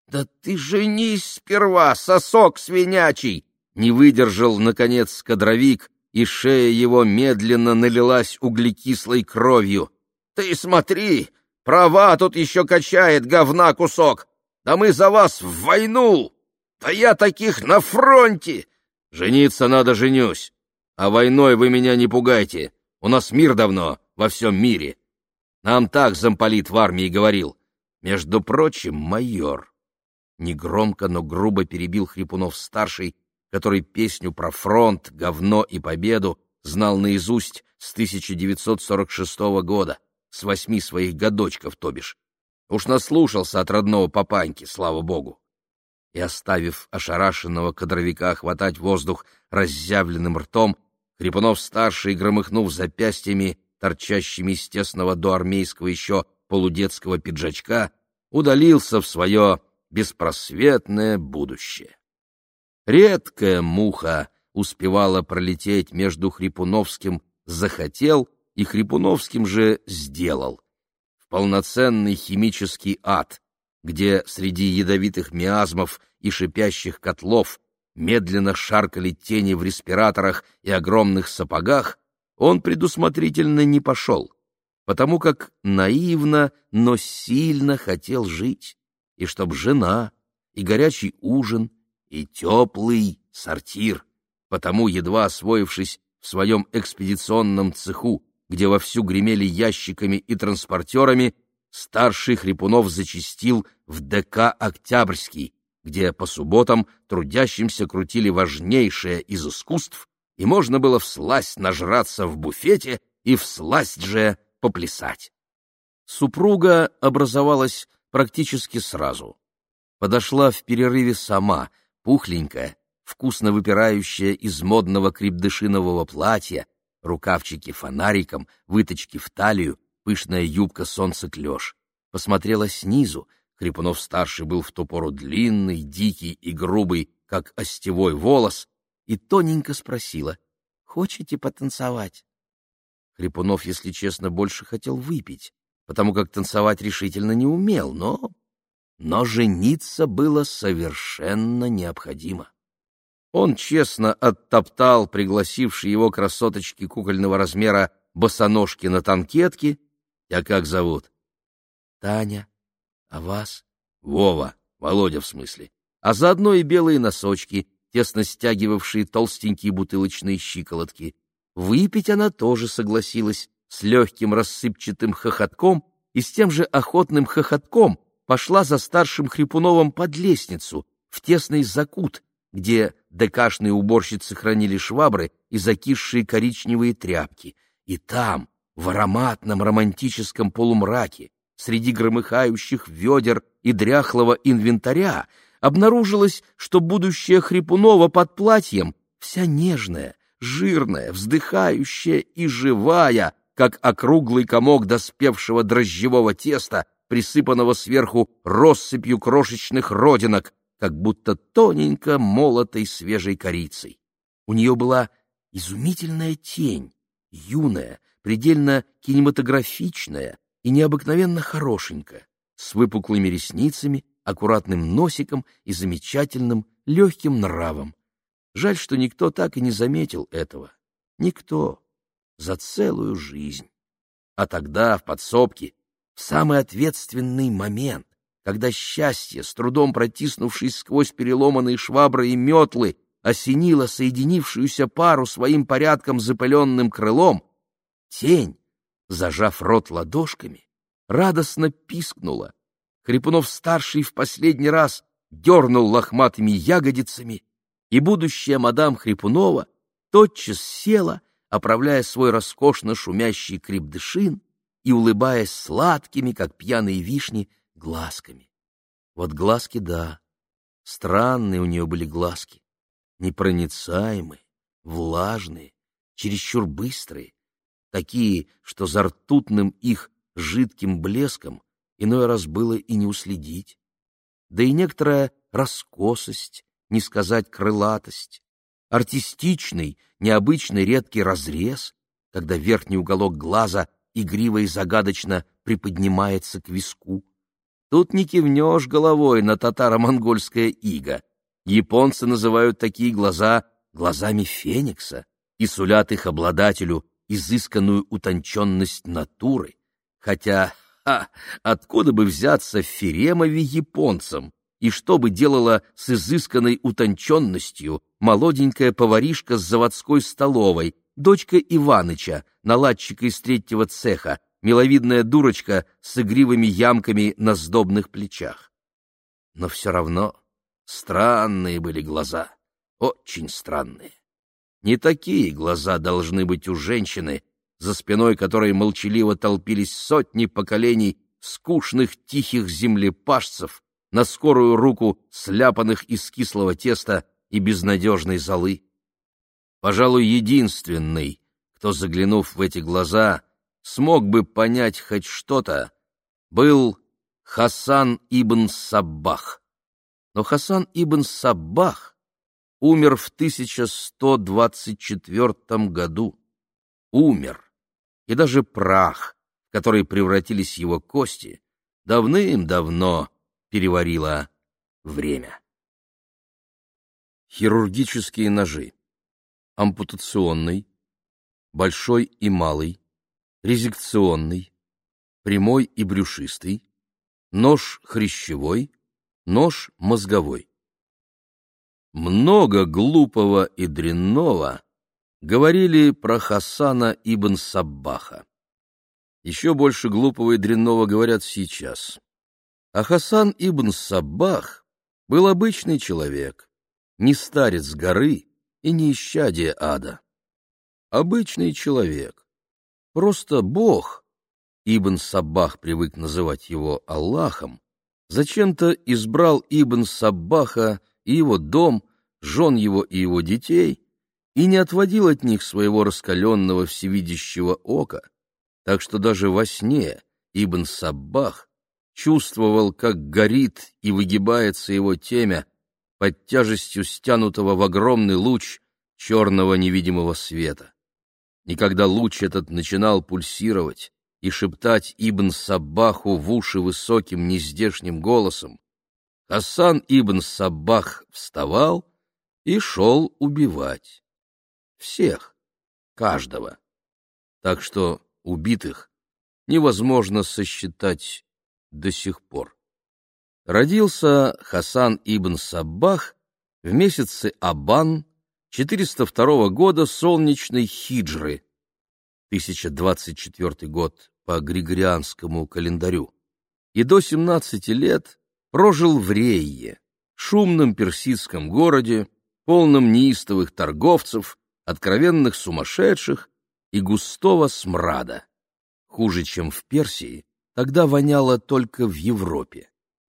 «Да ты женись сперва, сосок свинячий!» Не выдержал, наконец, кадровик, и шея его медленно налилась углекислой кровью. «Ты смотри, права тут еще качает говна кусок! Да мы за вас в войну! Да я таких на фронте!» «Жениться надо, женюсь, а войной вы меня не пугайте, у нас мир давно во всем мире!» Нам так замполит в армии говорил. Между прочим, майор негромко, но грубо перебил Хрипунов-старший, который песню про фронт, говно и победу знал наизусть с 1946 года, с восьми своих годочков, то бишь. Уж наслушался от родного папаньки, слава богу. И, оставив ошарашенного кадровика хватать воздух разъявленным ртом, Хрипунов-старший, громыхнув запястьями, торчащими из тесного до армейского еще полудетского пиджачка, удалился в свое беспросветное будущее. Редкая муха успевала пролететь между Хрипуновским «захотел» и Хрипуновским же «сделал». В полноценный химический ад, где среди ядовитых миазмов и шипящих котлов медленно шаркали тени в респираторах и огромных сапогах, он предусмотрительно не пошел, потому как наивно, но сильно хотел жить и чтоб жена, и горячий ужин, и теплый сортир. Потому, едва освоившись в своем экспедиционном цеху, где вовсю гремели ящиками и транспортерами, старший Хрипунов зачистил в ДК «Октябрьский», где по субботам трудящимся крутили важнейшее из искусств, и можно было всласть нажраться в буфете и всласть же поплясать. Супруга образовалась практически сразу. Подошла в перерыве сама, пухленькая, вкусно выпирающая из модного крепдышинового платья, рукавчики фонариком, выточки в талию, пышная юбка солнцеклеш. Посмотрела снизу, Хрипунов-старший был в ту пору длинный, дикий и грубый, как остевой волос, и тоненько спросила, «Хочете потанцевать?» Хрипунов, если честно, больше хотел выпить, потому как танцевать решительно не умел, но... Но жениться было совершенно необходимо. Он честно оттоптал пригласивший его красоточки кукольного размера босоножки на танкетке. Я как зовут? Таня. А вас? Вова. Володя в смысле. А заодно и белые носочки, тесно стягивавшие толстенькие бутылочные щиколотки. Выпить она тоже согласилась, с легким рассыпчатым хохотком и с тем же охотным хохотком пошла за старшим Хрипуновым под лестницу, в тесный закут, где декашные уборщицы хранили швабры и закисшие коричневые тряпки. И там, в ароматном романтическом полумраке, среди громыхающих ведер и дряхлого инвентаря, обнаружилось, что будущее Хрипунова под платьем вся нежная, жирная, вздыхающая и живая, как округлый комок доспевшего дрожжевого теста, присыпанного сверху россыпью крошечных родинок, как будто тоненько молотой свежей корицей. У нее была изумительная тень, юная, предельно кинематографичная и необыкновенно хорошенькая, с выпуклыми ресницами, аккуратным носиком и замечательным легким нравом. Жаль, что никто так и не заметил этого, Никто. За целую жизнь. А тогда, в подсобке, в самый ответственный момент, когда счастье, с трудом протиснувшись сквозь переломанные швабры и метлы, осенило соединившуюся пару своим порядком запыленным крылом, тень, зажав рот ладошками, радостно пискнула. Хрипунов-старший в последний раз дернул лохматыми ягодицами, и будущая мадам Хрипунова тотчас села, оправляя свой роскошно шумящий крепдышин и улыбаясь сладкими, как пьяные вишни, глазками. Вот глазки, да, странные у нее были глазки, непроницаемые, влажные, чересчур быстрые, такие, что за ртутным их жидким блеском иной раз было и не уследить. Да и некоторая раскосость, не сказать крылатость, артистичный, необычный редкий разрез, когда верхний уголок глаза игриво и загадочно приподнимается к виску. Тут не кивнешь головой на татаро-монгольское иго. Японцы называют такие глаза глазами феникса и сулят их обладателю изысканную утонченность натуры, хотя ха, откуда бы взяться в Феремове японцам, и что бы делала с изысканной утонченностью молоденькая поваришка с заводской столовой, дочка Иваныча, наладчика из третьего цеха, миловидная дурочка с игривыми ямками на сдобных плечах. Но все равно странные были глаза, очень странные. Не такие глаза должны быть у женщины, за спиной которой молчаливо толпились сотни поколений скучных тихих землепашцев, на скорую руку сляпанных из кислого теста и безнадежной золы. Пожалуй, единственный, кто, заглянув в эти глаза, смог бы понять хоть что-то, был Хасан ибн Саббах. Но Хасан ибн Саббах умер в 1124 году. Умер. И даже прах, который превратились его кости, давным-давно переварило время. Хирургические ножи. Ампутационный, большой и малый, резекционный, прямой и брюшистый, нож хрящевой, нож мозговой. Много глупого и дрянного говорили про Хасана ибн Саббаха. Еще больше глупого и дрянного говорят сейчас. А Хасан ибн Саббах был обычный человек, не старец горы и не исчадие ада. Обычный человек, просто Бог, Ибн Саббах привык называть его Аллахом, зачем-то избрал Ибн Саббаха и его дом, жен его и его детей, и не отводил от них своего раскаленного всевидящего ока, так что даже во сне Ибн Саббах чувствовал, как горит и выгибается его темя под тяжестью стянутого в огромный луч черного невидимого света. И когда луч этот начинал пульсировать и шептать Ибн Саббаху в уши высоким нездешним голосом, Хасан Ибн Саббах вставал и шел убивать. Всех, каждого. Так что убитых невозможно сосчитать до сих пор. Родился Хасан ибн Саббах в месяце Абан 402 года солнечной хиджры, 1024 год по григорианскому календарю, и до 17 лет прожил в Рейе, шумном персидском городе, полном неистовых торговцев, откровенных сумасшедших и густого смрада. Хуже, чем в Персии, тогда воняло только в Европе.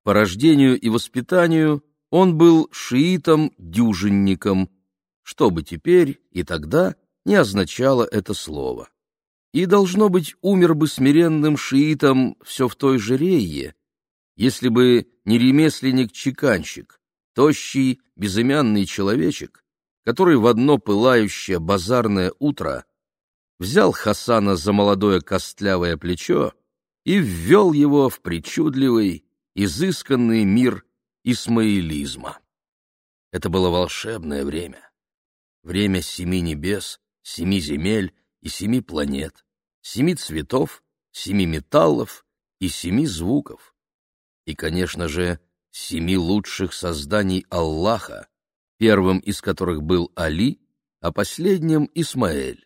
По рождению и воспитанию он был шиитом-дюжинником, что бы теперь и тогда не означало это слово. И, должно быть, умер бы смиренным шиитом все в той же рее, если бы не ремесленник-чеканщик, тощий, безымянный человечек, который в одно пылающее базарное утро взял Хасана за молодое костлявое плечо и ввел его в причудливый, изысканный мир исмаилизма. Это было волшебное время, время семи небес семи земель и семи планет, семи цветов, семи металлов и семи звуков. И, конечно же, семи лучших созданий Аллаха, первым из которых был Али, а последним — Исмаэль.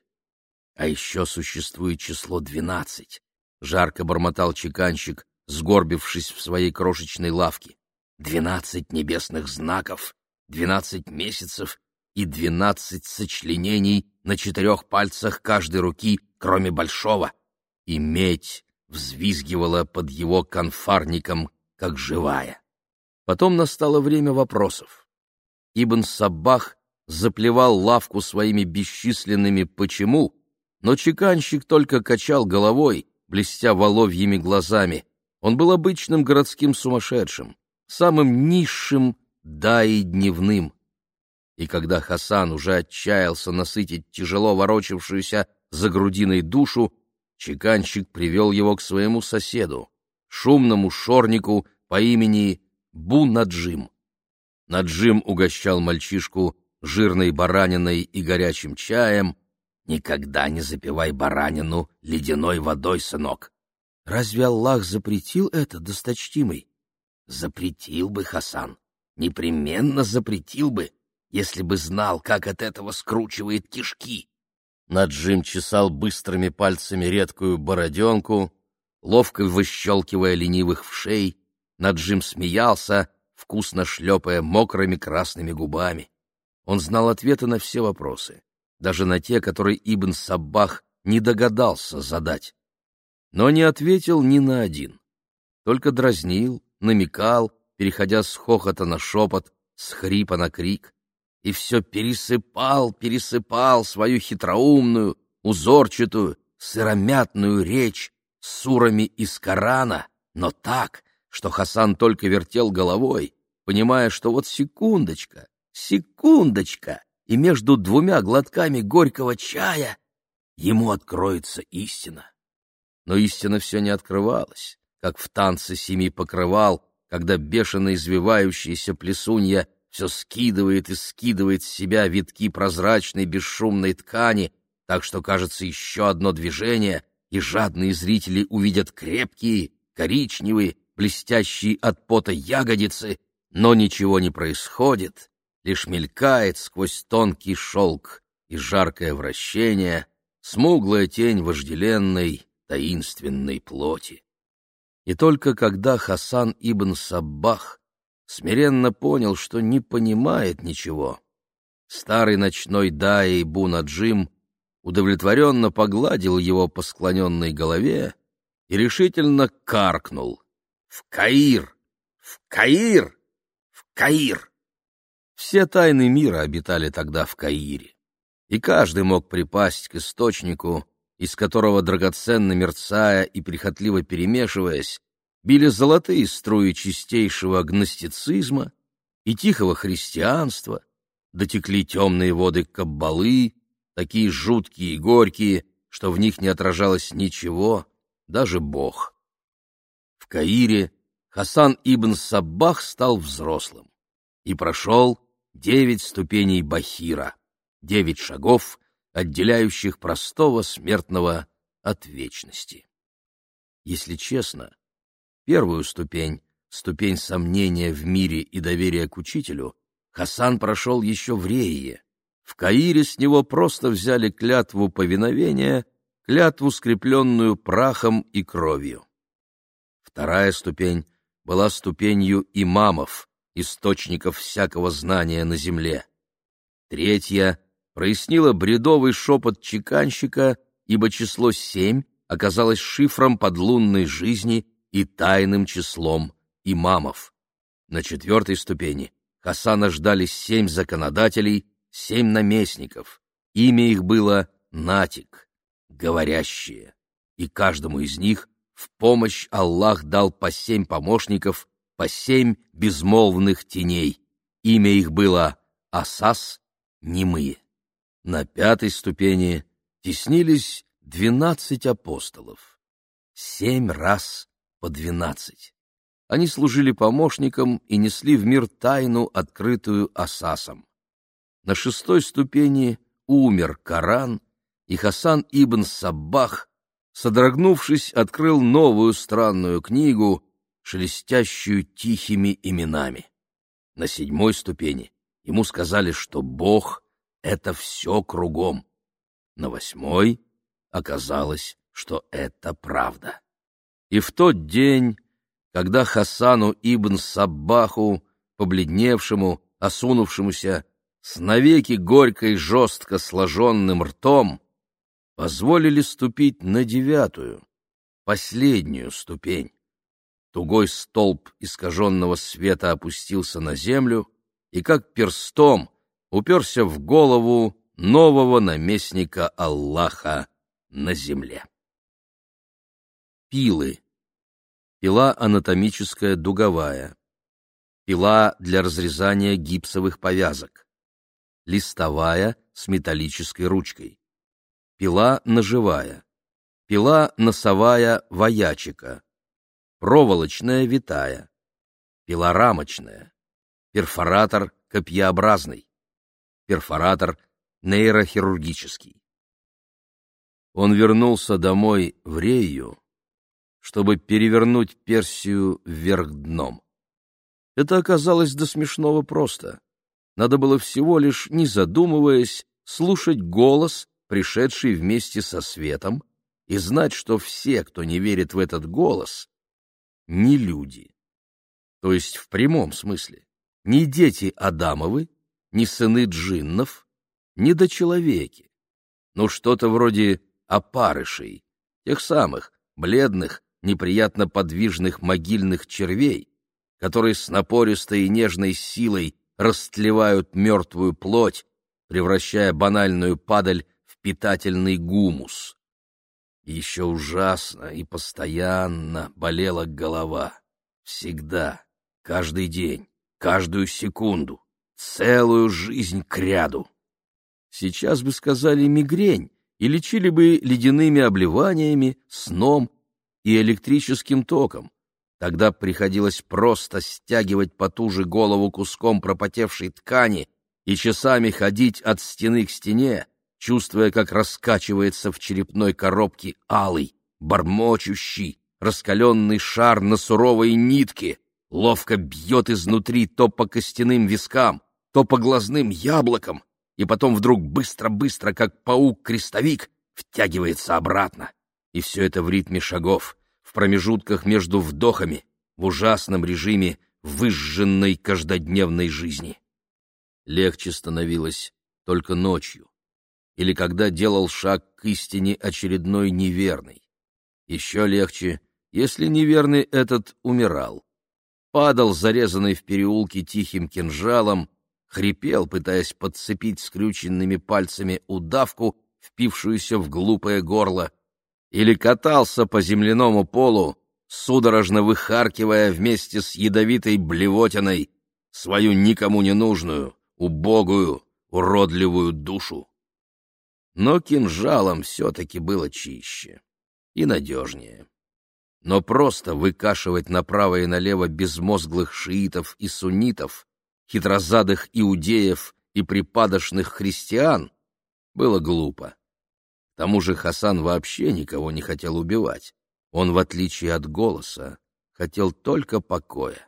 А еще существует число двенадцать, — жарко бормотал чеканщик, сгорбившись в своей крошечной лавке. Двенадцать небесных знаков, двенадцать месяцев и двенадцать сочленений на четырех пальцах каждой руки, кроме большого. И медь взвизгивала под его конфарником, как живая. Потом настало время вопросов. Ибн Саббах заплевал лавку своими бесчисленными «почему», но чеканщик только качал головой, блестя воловьими глазами. Он был обычным городским сумасшедшим, самым низшим, да и дневным. И когда Хасан уже отчаялся насытить тяжело ворочавшуюся за грудиной душу, чеканщик привел его к своему соседу, шумному шорнику по имени Бу-Наджим. Наджим угощал мальчишку жирной бараниной и горячим чаем. «Никогда не запивай баранину ледяной водой, сынок». «Разве Аллах запретил это, досточтимый?» «Запретил бы, Хасан, непременно запретил бы, если бы знал, как от этого скручивает кишки». Наджим чесал быстрыми пальцами редкую бороденку, ловко выщелкивая ленивых в шей. Наджим смеялся, вкусно шлепая мокрыми красными губами. Он знал ответы на все вопросы, даже на те, которые Ибн Саббах не догадался задать. Но не ответил ни на один. Только дразнил, намекал, переходя с хохота на шепот, с хрипа на крик, и все пересыпал, пересыпал свою хитроумную, узорчатую, сыромятную речь сурами из Корана, но так, что Хасан только вертел головой, понимая, что вот секундочка, секундочка, и между двумя глотками горького чая ему откроется истина. Но истина все не открывалась, как в танце семи покрывал, когда бешено извивающаяся плесунья все скидывает и скидывает с себя витки прозрачной бесшумной ткани, так что, кажется, еще одно движение, и жадные зрители увидят крепкие, коричневые, блестящие от пота ягодицы, но ничего не происходит, лишь мелькает сквозь тонкий шелк и жаркое вращение, смуглая тень вожделенной, таинственной плоти. И только когда Хасан ибн Саббах смиренно понял, что не понимает ничего, старый ночной Даи Бунаджим удовлетворенно погладил его по склоненной голове и решительно каркнул. «В Каир! В Каир! В Каир!» Все тайны мира обитали тогда в Каире, и каждый мог припасть к источнику, из которого, драгоценно мерцая и прихотливо перемешиваясь, били золотые струи чистейшего агностицизма и тихого христианства, дотекли темные воды каббалы, такие жуткие и горькие, что в них не отражалось ничего, даже Бог. В Каире Хасан ибн Саббах стал взрослым и прошел девять ступеней Бахира, девять шагов, отделяющих простого смертного от вечности. Если честно, первую ступень, ступень сомнения в мире и доверия к учителю, Хасан прошел еще в Рее. В Каире с него просто взяли клятву повиновения, клятву, скрепленную прахом и кровью. Вторая ступень была ступенью имамов, источников всякого знания на земле. Третья прояснила бредовый шепот чеканщика, ибо число семь оказалось шифром подлунной жизни и тайным числом имамов. На четвертой ступени Хасана ждали семь законодателей, семь наместников. Имя их было Натик, говорящие, и каждому из них в помощь Аллах дал по семь помощников, по семь безмолвных теней. Имя их было Асас, немые. На пятой ступени теснились двенадцать апостолов. Семь раз по двенадцать. Они служили помощникам и несли в мир тайну, открытую Асасом. На шестой ступени умер Коран и Хасан ибн Саббах, содрогнувшись, открыл новую странную книгу, шелестящую тихими именами. На седьмой ступени ему сказали, что Бог — это все кругом. На восьмой оказалось, что это правда. И в тот день, когда Хасану ибн Саббаху, побледневшему, осунувшемуся, с навеки горько и жестко сложенным ртом, позволили ступить на девятую, последнюю ступень. Тугой столб искаженного света опустился на землю и, как перстом, уперся в голову нового наместника Аллаха на земле. Пилы. Пила анатомическая дуговая. Пила для разрезания гипсовых повязок. Листовая с металлической ручкой пила ножевая, пила носовая воячика, проволочная витая, пила рамочная, перфоратор копьеобразный, перфоратор нейрохирургический. Он вернулся домой в Рею, чтобы перевернуть Персию вверх дном. Это оказалось до смешного просто. Надо было всего лишь, не задумываясь, слушать голос пришедший вместе со светом, и знать, что все, кто не верит в этот голос, не люди. То есть в прямом смысле. Не дети Адамовы, не сыны джиннов, не дочеловеки, но что-то вроде опарышей, тех самых бледных, неприятно подвижных могильных червей, которые с напористой и нежной силой растлевают мертвую плоть, превращая банальную падаль питательный гумус. еще ужасно и постоянно болела голова. Всегда, каждый день, каждую секунду, целую жизнь кряду. Сейчас бы сказали мигрень и лечили бы ледяными обливаниями, сном и электрическим током. Тогда приходилось просто стягивать потуже голову куском пропотевшей ткани и часами ходить от стены к стене, чувствуя, как раскачивается в черепной коробке алый, бормочущий, раскаленный шар на суровой нитке, ловко бьет изнутри то по костяным вискам, то по глазным яблокам, и потом вдруг быстро-быстро, как паук-крестовик, втягивается обратно. И все это в ритме шагов, промежутках между вдохами, в ужасном режиме выжженной каждодневной жизни. Легче становилось только ночью, или когда делал шаг к истине очередной неверный. Еще легче, если неверный этот умирал. Падал, зарезанный в переулке тихим кинжалом, хрипел, пытаясь подцепить скрюченными пальцами удавку, впившуюся в глупое горло, или катался по земляному полу, судорожно выхаркивая вместе с ядовитой блевотиной свою никому не нужную, убогую, уродливую душу но кинжалом все-таки было чище и надежнее. Но просто выкашивать направо и налево безмозглых шиитов и суннитов, хитрозадых иудеев и припадочных христиан было глупо. Тому же Хасан вообще никого не хотел убивать. Он, в отличие от голоса, хотел только покоя.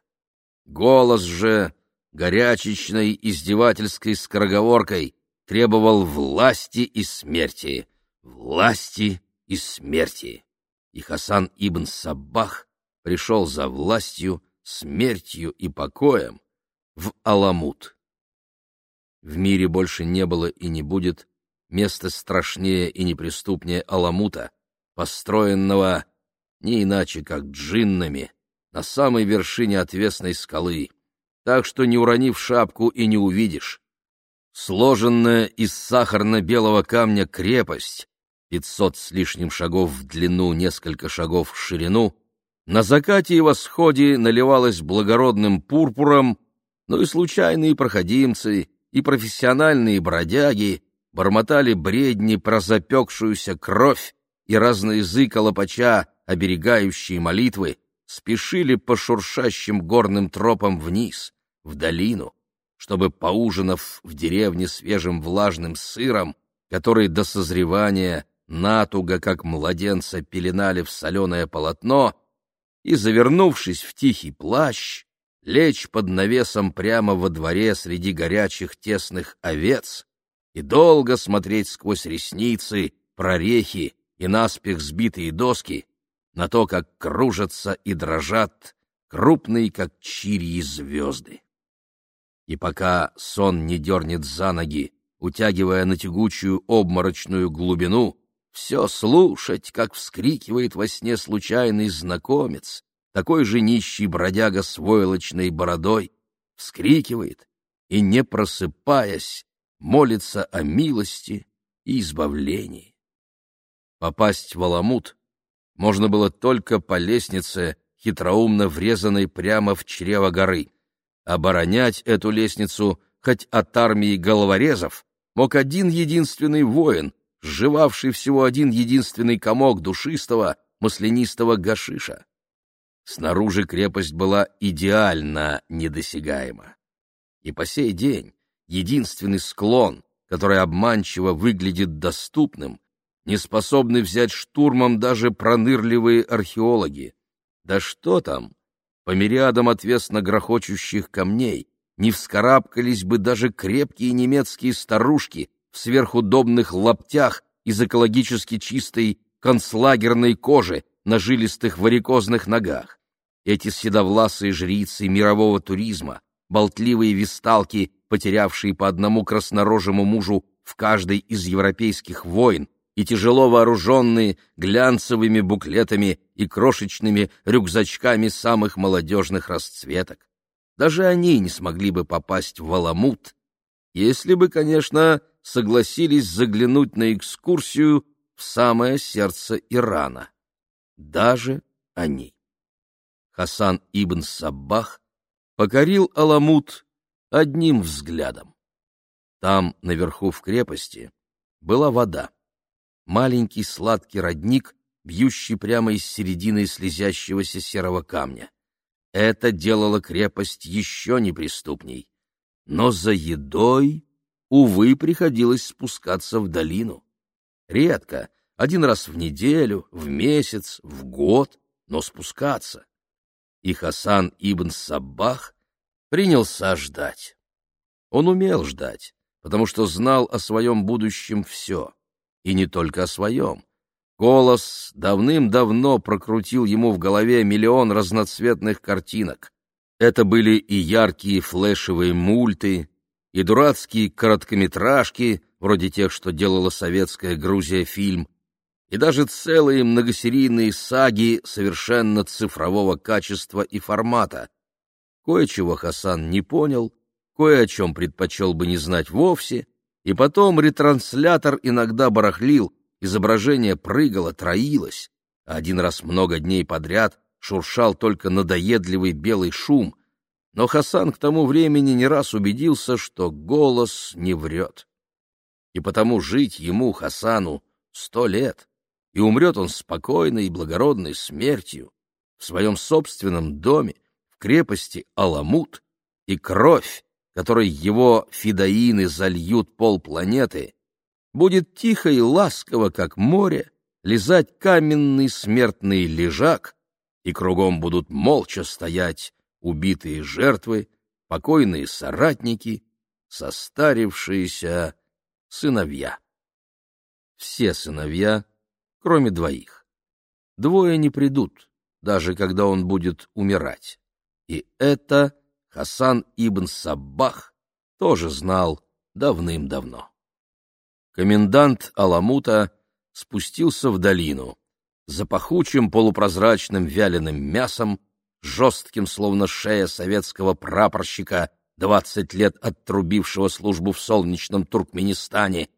Голос же, горячечной издевательской скороговоркой, требовал власти и смерти, власти и смерти. И Хасан ибн Саббах пришел за властью, смертью и покоем в Аламут. В мире больше не было и не будет места страшнее и неприступнее Аламута, построенного не иначе, как джиннами, на самой вершине отвесной скалы, так что не уронив шапку и не увидишь, Сложенная из сахарно-белого камня крепость, пятьсот с лишним шагов в длину, несколько шагов в ширину, на закате и восходе наливалась благородным пурпуром, но и случайные проходимцы, и профессиональные бродяги бормотали бредни про запекшуюся кровь и разноязыка лопача, оберегающие молитвы, спешили по шуршащим горным тропам вниз, в долину, чтобы, поужинав в деревне свежим влажным сыром, который до созревания натуго, как младенца, пеленали в соленое полотно, и, завернувшись в тихий плащ, лечь под навесом прямо во дворе среди горячих тесных овец и долго смотреть сквозь ресницы, прорехи и наспех сбитые доски на то, как кружатся и дрожат крупные, как чирьи звезды. И пока сон не дернет за ноги, утягивая на тягучую обморочную глубину, все слушать, как вскрикивает во сне случайный знакомец, такой же нищий бродяга с войлочной бородой, вскрикивает и, не просыпаясь, молится о милости и избавлении. Попасть в Аламут можно было только по лестнице, хитроумно врезанной прямо в чрево горы. Оборонять эту лестницу хоть от армии головорезов мог один единственный воин, сживавший всего один единственный комок душистого, маслянистого гашиша. Снаружи крепость была идеально недосягаема. И по сей день единственный склон, который обманчиво выглядит доступным, не способны взять штурмом даже пронырливые археологи. Да что там, по мириадам отвесно грохочущих камней не вскарабкались бы даже крепкие немецкие старушки в сверхудобных лаптях из экологически чистой концлагерной кожи на жилистых варикозных ногах. Эти седовласые жрицы мирового туризма, болтливые висталки, потерявшие по одному краснорожему мужу в каждой из европейских войн, и тяжело вооруженные глянцевыми буклетами и крошечными рюкзачками самых молодежных расцветок. Даже они не смогли бы попасть в Аламут, если бы, конечно, согласились заглянуть на экскурсию в самое сердце Ирана. Даже они. Хасан ибн Саббах покорил Аламут одним взглядом. Там, наверху в крепости, была вода. Маленький сладкий родник, бьющий прямо из середины слезящегося серого камня. Это делало крепость еще неприступней. Но за едой увы, приходилось спускаться в долину. Редко, один раз в неделю, в месяц, в год, но спускаться. И Хасан ибн Саббах принялся ждать. Он умел ждать, потому что знал о своем будущем все, и не только о своем. Голос давным-давно прокрутил ему в голове миллион разноцветных картинок. Это были и яркие флешевые мульты, и дурацкие короткометражки, вроде тех, что делала советская Грузия фильм, и даже целые многосерийные саги совершенно цифрового качества и формата. Кое-чего Хасан не понял, кое о чем предпочел бы не знать вовсе, и потом ретранслятор иногда барахлил, изображение прыгало, троилось, а один раз много дней подряд шуршал только надоедливый белый шум, но Хасан к тому времени не раз убедился, что голос не врет. И потому жить ему, Хасану, сто лет, и умрет он спокойной и благородной смертью в своем собственном доме, в крепости Аламут, и кровь, которой его фидаины зальют полпланеты, будет тихо и ласково, как море, лизать каменный смертный лежак, и кругом будут молча стоять убитые жертвы, покойные соратники, состарившиеся сыновья. Все сыновья, кроме двоих. Двое не придут, даже когда он будет умирать. И это Хасан ибн Саббах тоже знал давным-давно. Комендант Аламута спустился в долину. За пахучим полупрозрачным вяленым мясом жестким, словно шея советского прапорщика, двадцать лет оттрубившего службу в солнечном Туркменистане,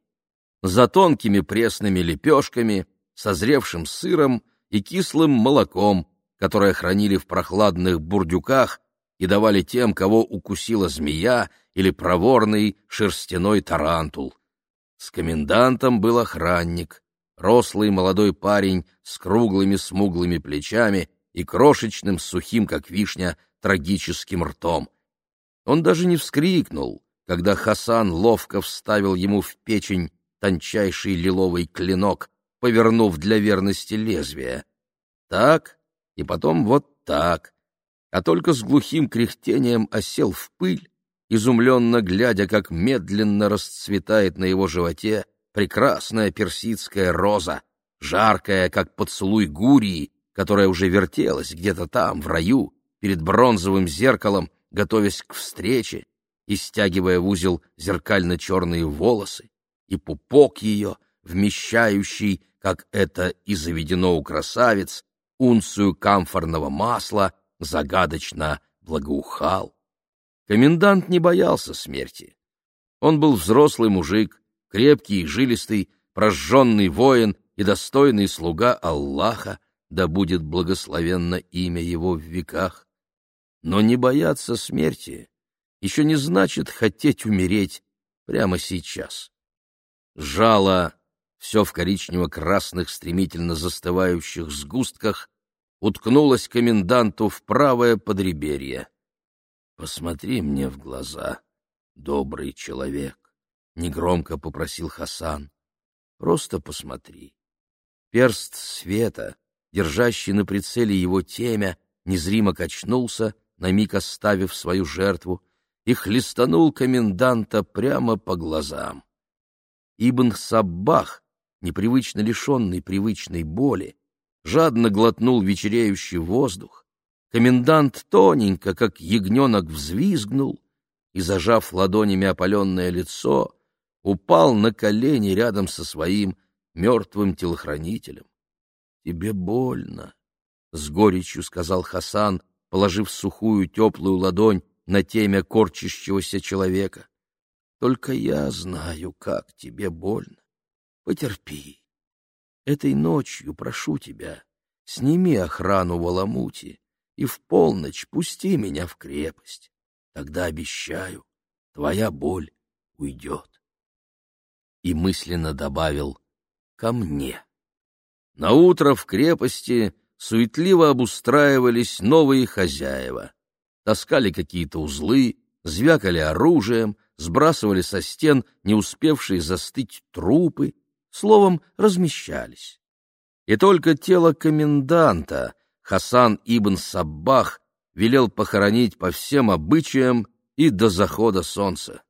за тонкими пресными лепешками, созревшим сыром и кислым молоком, которое хранили в прохладных бурдюках и давали тем, кого укусила змея или проворный шерстяной тарантул. С комендантом был охранник, рослый молодой парень с круглыми смуглыми плечами и крошечным, сухим, как вишня, трагическим ртом. Он даже не вскрикнул, когда Хасан ловко вставил ему в печень тончайший лиловый клинок, повернув для верности лезвие. Так, и потом вот так, а только с глухим кряхтением осел в пыль, изумленно глядя, как медленно расцветает на его животе прекрасная персидская роза, жаркая, как поцелуй гурии, которая уже вертелась где-то там, в раю, перед бронзовым зеркалом, готовясь к встрече и стягивая в узел зеркально-черные волосы, и пупок ее, вмещающий, как это и заведено у красавиц, унцию камфорного масла, загадочно благоухал. Комендант не боялся смерти. Он был взрослый мужик, крепкий и жилистый, прожженный воин и достойный слуга Аллаха, да будет благословенно имя его в веках. Но не бояться смерти еще не значит хотеть умереть прямо сейчас. Жало, все в коричнево-красных стремительно застывающих сгустках, уткнулось коменданту в правое подреберье. «Посмотри мне в глаза, добрый человек», — негромко попросил Хасан. «Просто посмотри». Перст света, держащий на прицеле его темя, незримо качнулся, на миг оставив свою жертву, и хлестанул коменданта прямо по глазам. Ибн Саббах, непривычно лишенный привычной боли, жадно глотнул вечереющий воздух. Комендант тоненько, как ягненок, взвизгнул и, зажав ладонями опаленное лицо, упал на колени рядом со своим мертвым телохранителем. — Тебе больно, — с горечью сказал Хасан, положив сухую теплую ладонь на темя корчащегося человека. — Только я знаю, как тебе больно. Потерпи. Этой ночью, прошу тебя, сними охрану в Аламути и в полночь пусти меня в крепость. Тогда, обещаю, твоя боль уйдет. И мысленно добавил «ко мне». Наутро в крепости суетливо обустраивались новые хозяева. Таскали какие-то узлы, звякали оружием, сбрасывали со стен не успевшие застыть трупы, словом, размещались. И только тело коменданта Хасан ибн Саббах велел похоронить по всем обычаям и до захода солнца.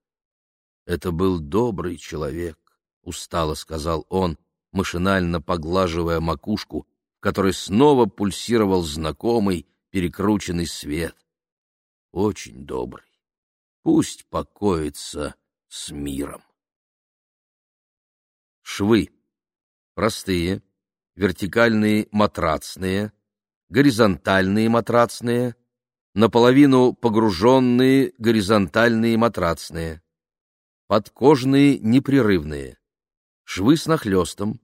«Это был добрый человек», — устало сказал он, машинально поглаживая макушку, в которой снова пульсировал знакомый перекрученный свет. «Очень добрый. Пусть покоится с миром». Швы. Простые, вертикальные матрацные, горизонтальные матрацные, наполовину погруженные горизонтальные матрацные, подкожные непрерывные, швы с нахлестом,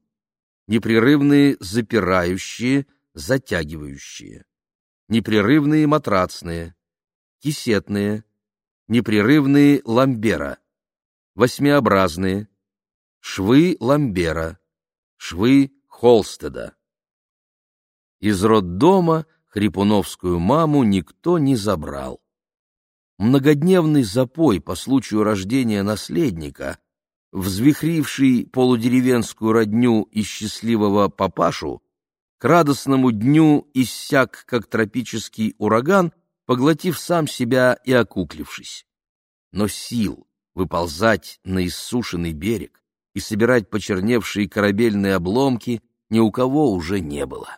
непрерывные запирающие, затягивающие, непрерывные матрацные, кисетные, непрерывные ламбера, восьмиобразные, швы Ламбера, швы Холстеда. Из роддома Хрипуновскую маму никто не забрал. Многодневный запой по случаю рождения наследника, взвихривший полудеревенскую родню и счастливого папашу, к радостному дню иссяк, как тропический ураган, поглотив сам себя и окуклившись. Но сил выползать на иссушенный берег, и собирать почерневшие корабельные обломки ни у кого уже не было.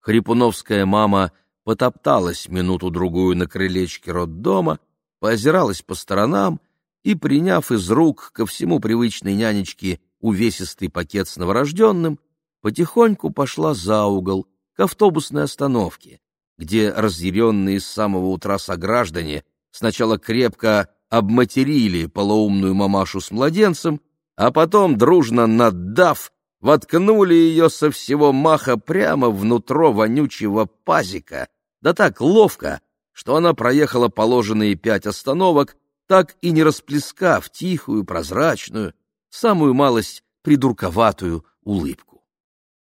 Хрипуновская мама потопталась минуту-другую на крылечке роддома, поозиралась по сторонам и, приняв из рук ко всему привычной нянечке увесистый пакет с новорожденным, потихоньку пошла за угол, к автобусной остановке, где разъяренные с самого утра сограждане сначала крепко обматерили полоумную мамашу с младенцем, а потом, дружно наддав, воткнули ее со всего маха прямо внутрь вонючего пазика, да так ловко, что она проехала положенные пять остановок, так и не расплескав тихую, прозрачную, самую малость придурковатую улыбку.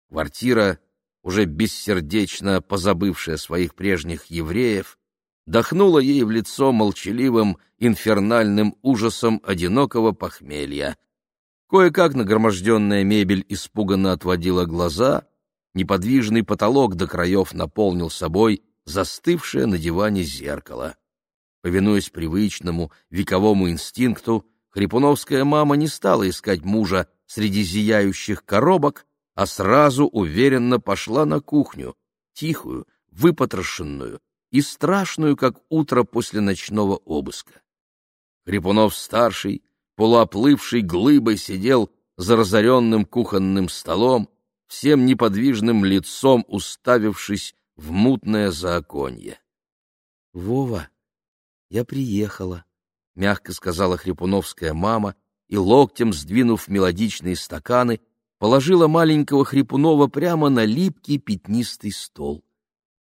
Квартира, уже бессердечно позабывшая своих прежних евреев, дохнула ей в лицо молчаливым инфернальным ужасом одинокого похмелья — Кое-как нагроможденная мебель испуганно отводила глаза, неподвижный потолок до краев наполнил собой застывшее на диване зеркало. Повинуясь привычному вековому инстинкту, Хрипуновская мама не стала искать мужа среди зияющих коробок, а сразу уверенно пошла на кухню, тихую, выпотрошенную и страшную, как утро после ночного обыска. Хрипунов-старший, полуоплывший глыбой, сидел за разоренным кухонным столом, всем неподвижным лицом уставившись в мутное заоконье. — Вова, я приехала, — мягко сказала хрипуновская мама, и, локтем сдвинув мелодичные стаканы, положила маленького Хрипунова прямо на липкий пятнистый стол.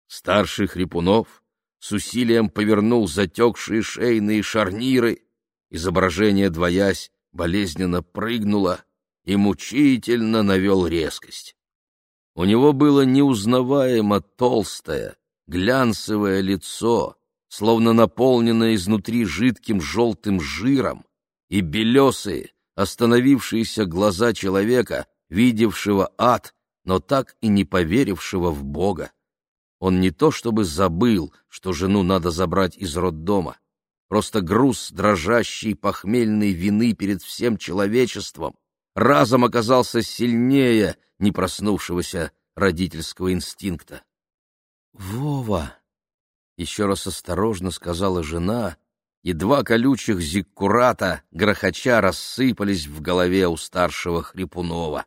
Старший Хрипунов с усилием повернул затекшие шейные шарниры, изображение, двоясь, болезненно прыгнуло и мучительно навел резкость. У него было неузнаваемо толстое, глянцевое лицо, словно наполненное изнутри жидким желтым жиром, и белесые, остановившиеся глаза человека, видевшего ад, но так и не поверившего в Бога. Он не то чтобы забыл, что жену надо забрать из роддома, просто груз дрожащей похмельной вины перед всем человечеством разом оказался сильнее не проснувшегося родительского инстинкта. «Вова!» — еще раз осторожно сказала жена, и два колючих зиккурата грохоча рассыпались в голове у старшего Хрипунова.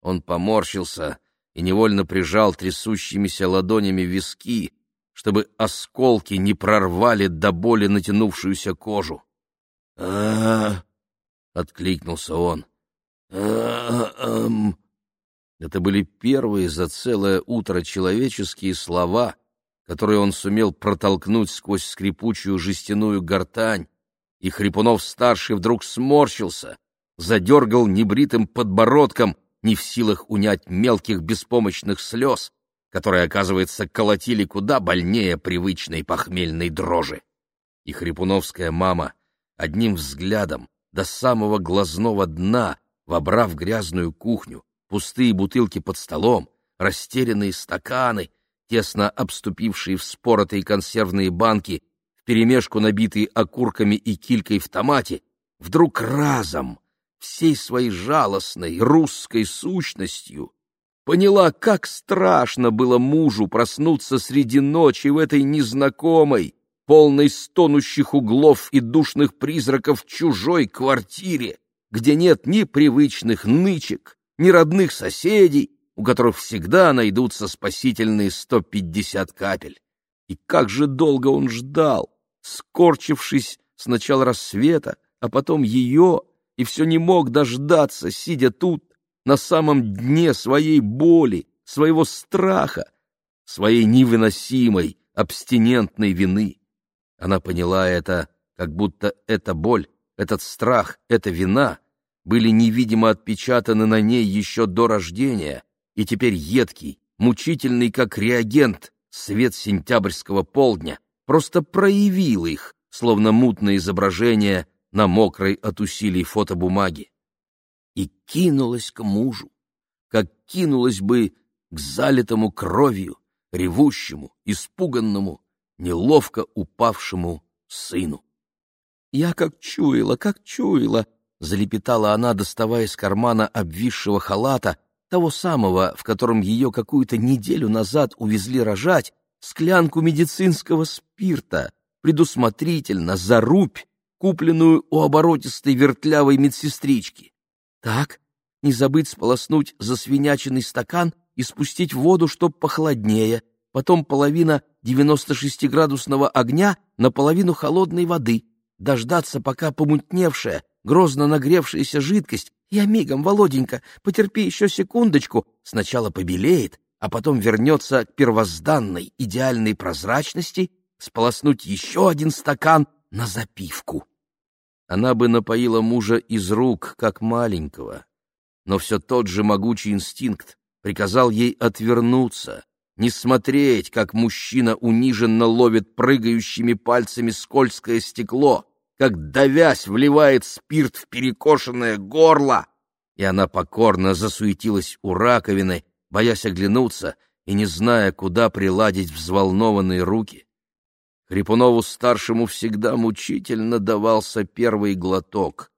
Он поморщился и невольно прижал трясущимися ладонями виски, чтобы осколки не прорвали до боли натянувшуюся кожу. а откликнулся он. «А-ам...» Это были первые за целое утро человеческие слова, которые он сумел протолкнуть сквозь скрипучую жестяную гортань, и Хрипунов-старший вдруг сморщился, задергал небритым подбородком, не в силах унять мелких беспомощных слез, которые, оказывается, колотили куда больнее привычной похмельной дрожи. И Хрипуновская мама одним взглядом до самого глазного дна, вобрав грязную кухню, пустые бутылки под столом, растерянные стаканы, тесно обступившие вспоротые консервные банки, вперемешку набитые окурками и килькой в томате, вдруг разом, всей своей жалостной русской сущностью, поняла, как страшно было мужу проснуться среди ночи в этой незнакомой, полной стонущих углов и душных призраков чужой квартире, где нет ни привычных нычек, ни родных соседей, у которых всегда найдутся спасительные сто пятьдесят капель. И как же долго он ждал, скорчившись сначала рассвета, а потом ее, и все не мог дождаться, сидя тут, на самом дне своей боли, своего страха, своей невыносимой, абстинентной вины. Она поняла это, как будто эта боль, этот страх, эта вина были невидимо отпечатаны на ней еще до рождения, и теперь едкий, мучительный как реагент, свет сентябрьского полдня просто проявил их, словно мутное изображение на мокрой от усилий фотобумаги и кинулась к мужу, как кинулась бы к залитому кровью, ревущему, испуганному, неловко упавшему сыну. «Я как чуяла, как чуяла!» — залепетала она, доставая из кармана обвисшего халата, того самого, в котором ее какую-то неделю назад увезли рожать, склянку медицинского спирта, предусмотрительно, за рубь, купленную у оборотистой вертлявой медсестрички. Так, не забыть сполоснуть засвиняченный стакан и спустить в воду, чтоб похолоднее, потом половина 96-градусного огня на половину холодной воды, дождаться, пока помутневшая, грозно нагревшаяся жидкость, я мигом, Володенька, потерпи еще секундочку, сначала побелеет, а потом вернется к первозданной идеальной прозрачности, сполоснуть еще один стакан на запивку она бы напоила мужа из рук, как маленького. Но все тот же могучий инстинкт приказал ей отвернуться, не смотреть, как мужчина униженно ловит прыгающими пальцами скользкое стекло, как, давясь, вливает спирт в перекошенное горло, и она покорно засуетилась у раковины, боясь оглянуться и не зная, куда приладить взволнованные руки. Хрипунову-старшему всегда мучительно давался первый глоток.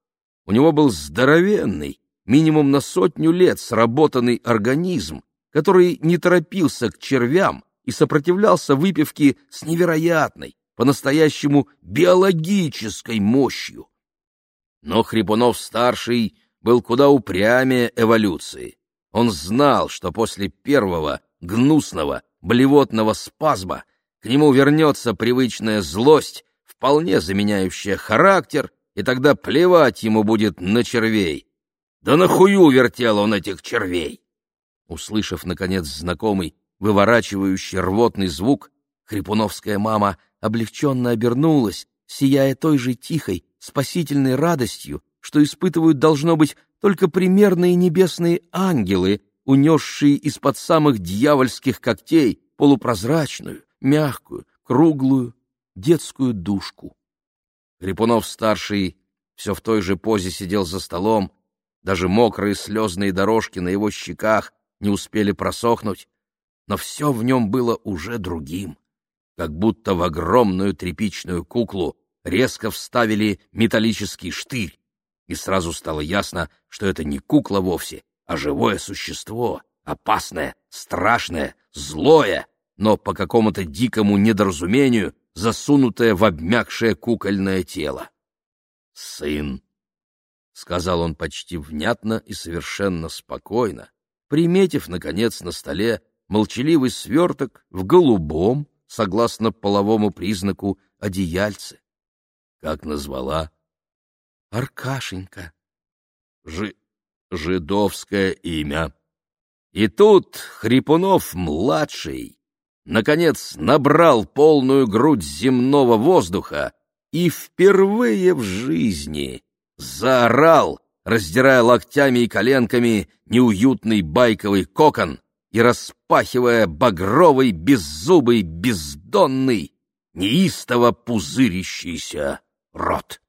У него был здоровенный, минимум на сотню лет сработанный организм, который не торопился к червям и сопротивлялся выпивке с невероятной, по-настоящему биологической мощью. Но Хрипунов-старший был куда упрямее эволюции. Он знал, что после первого гнусного блевотного спазма к нему вернется привычная злость, вполне заменяющая характер, и тогда плевать ему будет на червей. Да нахую вертел он этих червей! Услышав, наконец, знакомый, выворачивающий рвотный звук, хрипуновская мама облегченно обернулась, сияя той же тихой, спасительной радостью, что испытывают, должно быть, только примерные небесные ангелы, унесшие из-под самых дьявольских когтей полупрозрачную, мягкую, круглую детскую душку. Хрипунов-старший все в той же позе сидел за столом, даже мокрые слезные дорожки на его щеках не успели просохнуть, но все в нем было уже другим, как будто в огромную тряпичную куклу резко вставили металлический штырь, и сразу стало ясно, что это не кукла вовсе, а живое существо, опасное, страшное, злое, но по какому-то дикому недоразумению засунутое в обмякшее кукольное тело. «Сын», — сказал он почти внятно и совершенно спокойно, приметив, наконец, на столе молчаливый сверток в голубом, согласно половому признаку, одеяльце. Как назвала? Аркашенька. Жи... Жидовское имя. И тут Хрипунов-младший, наконец, набрал полную грудь земного воздуха и впервые в жизни заорал, раздирая локтями и коленками неуютный байковый кокон и распахивая багровый, беззубый, бездонный, неистово пузырящийся рот.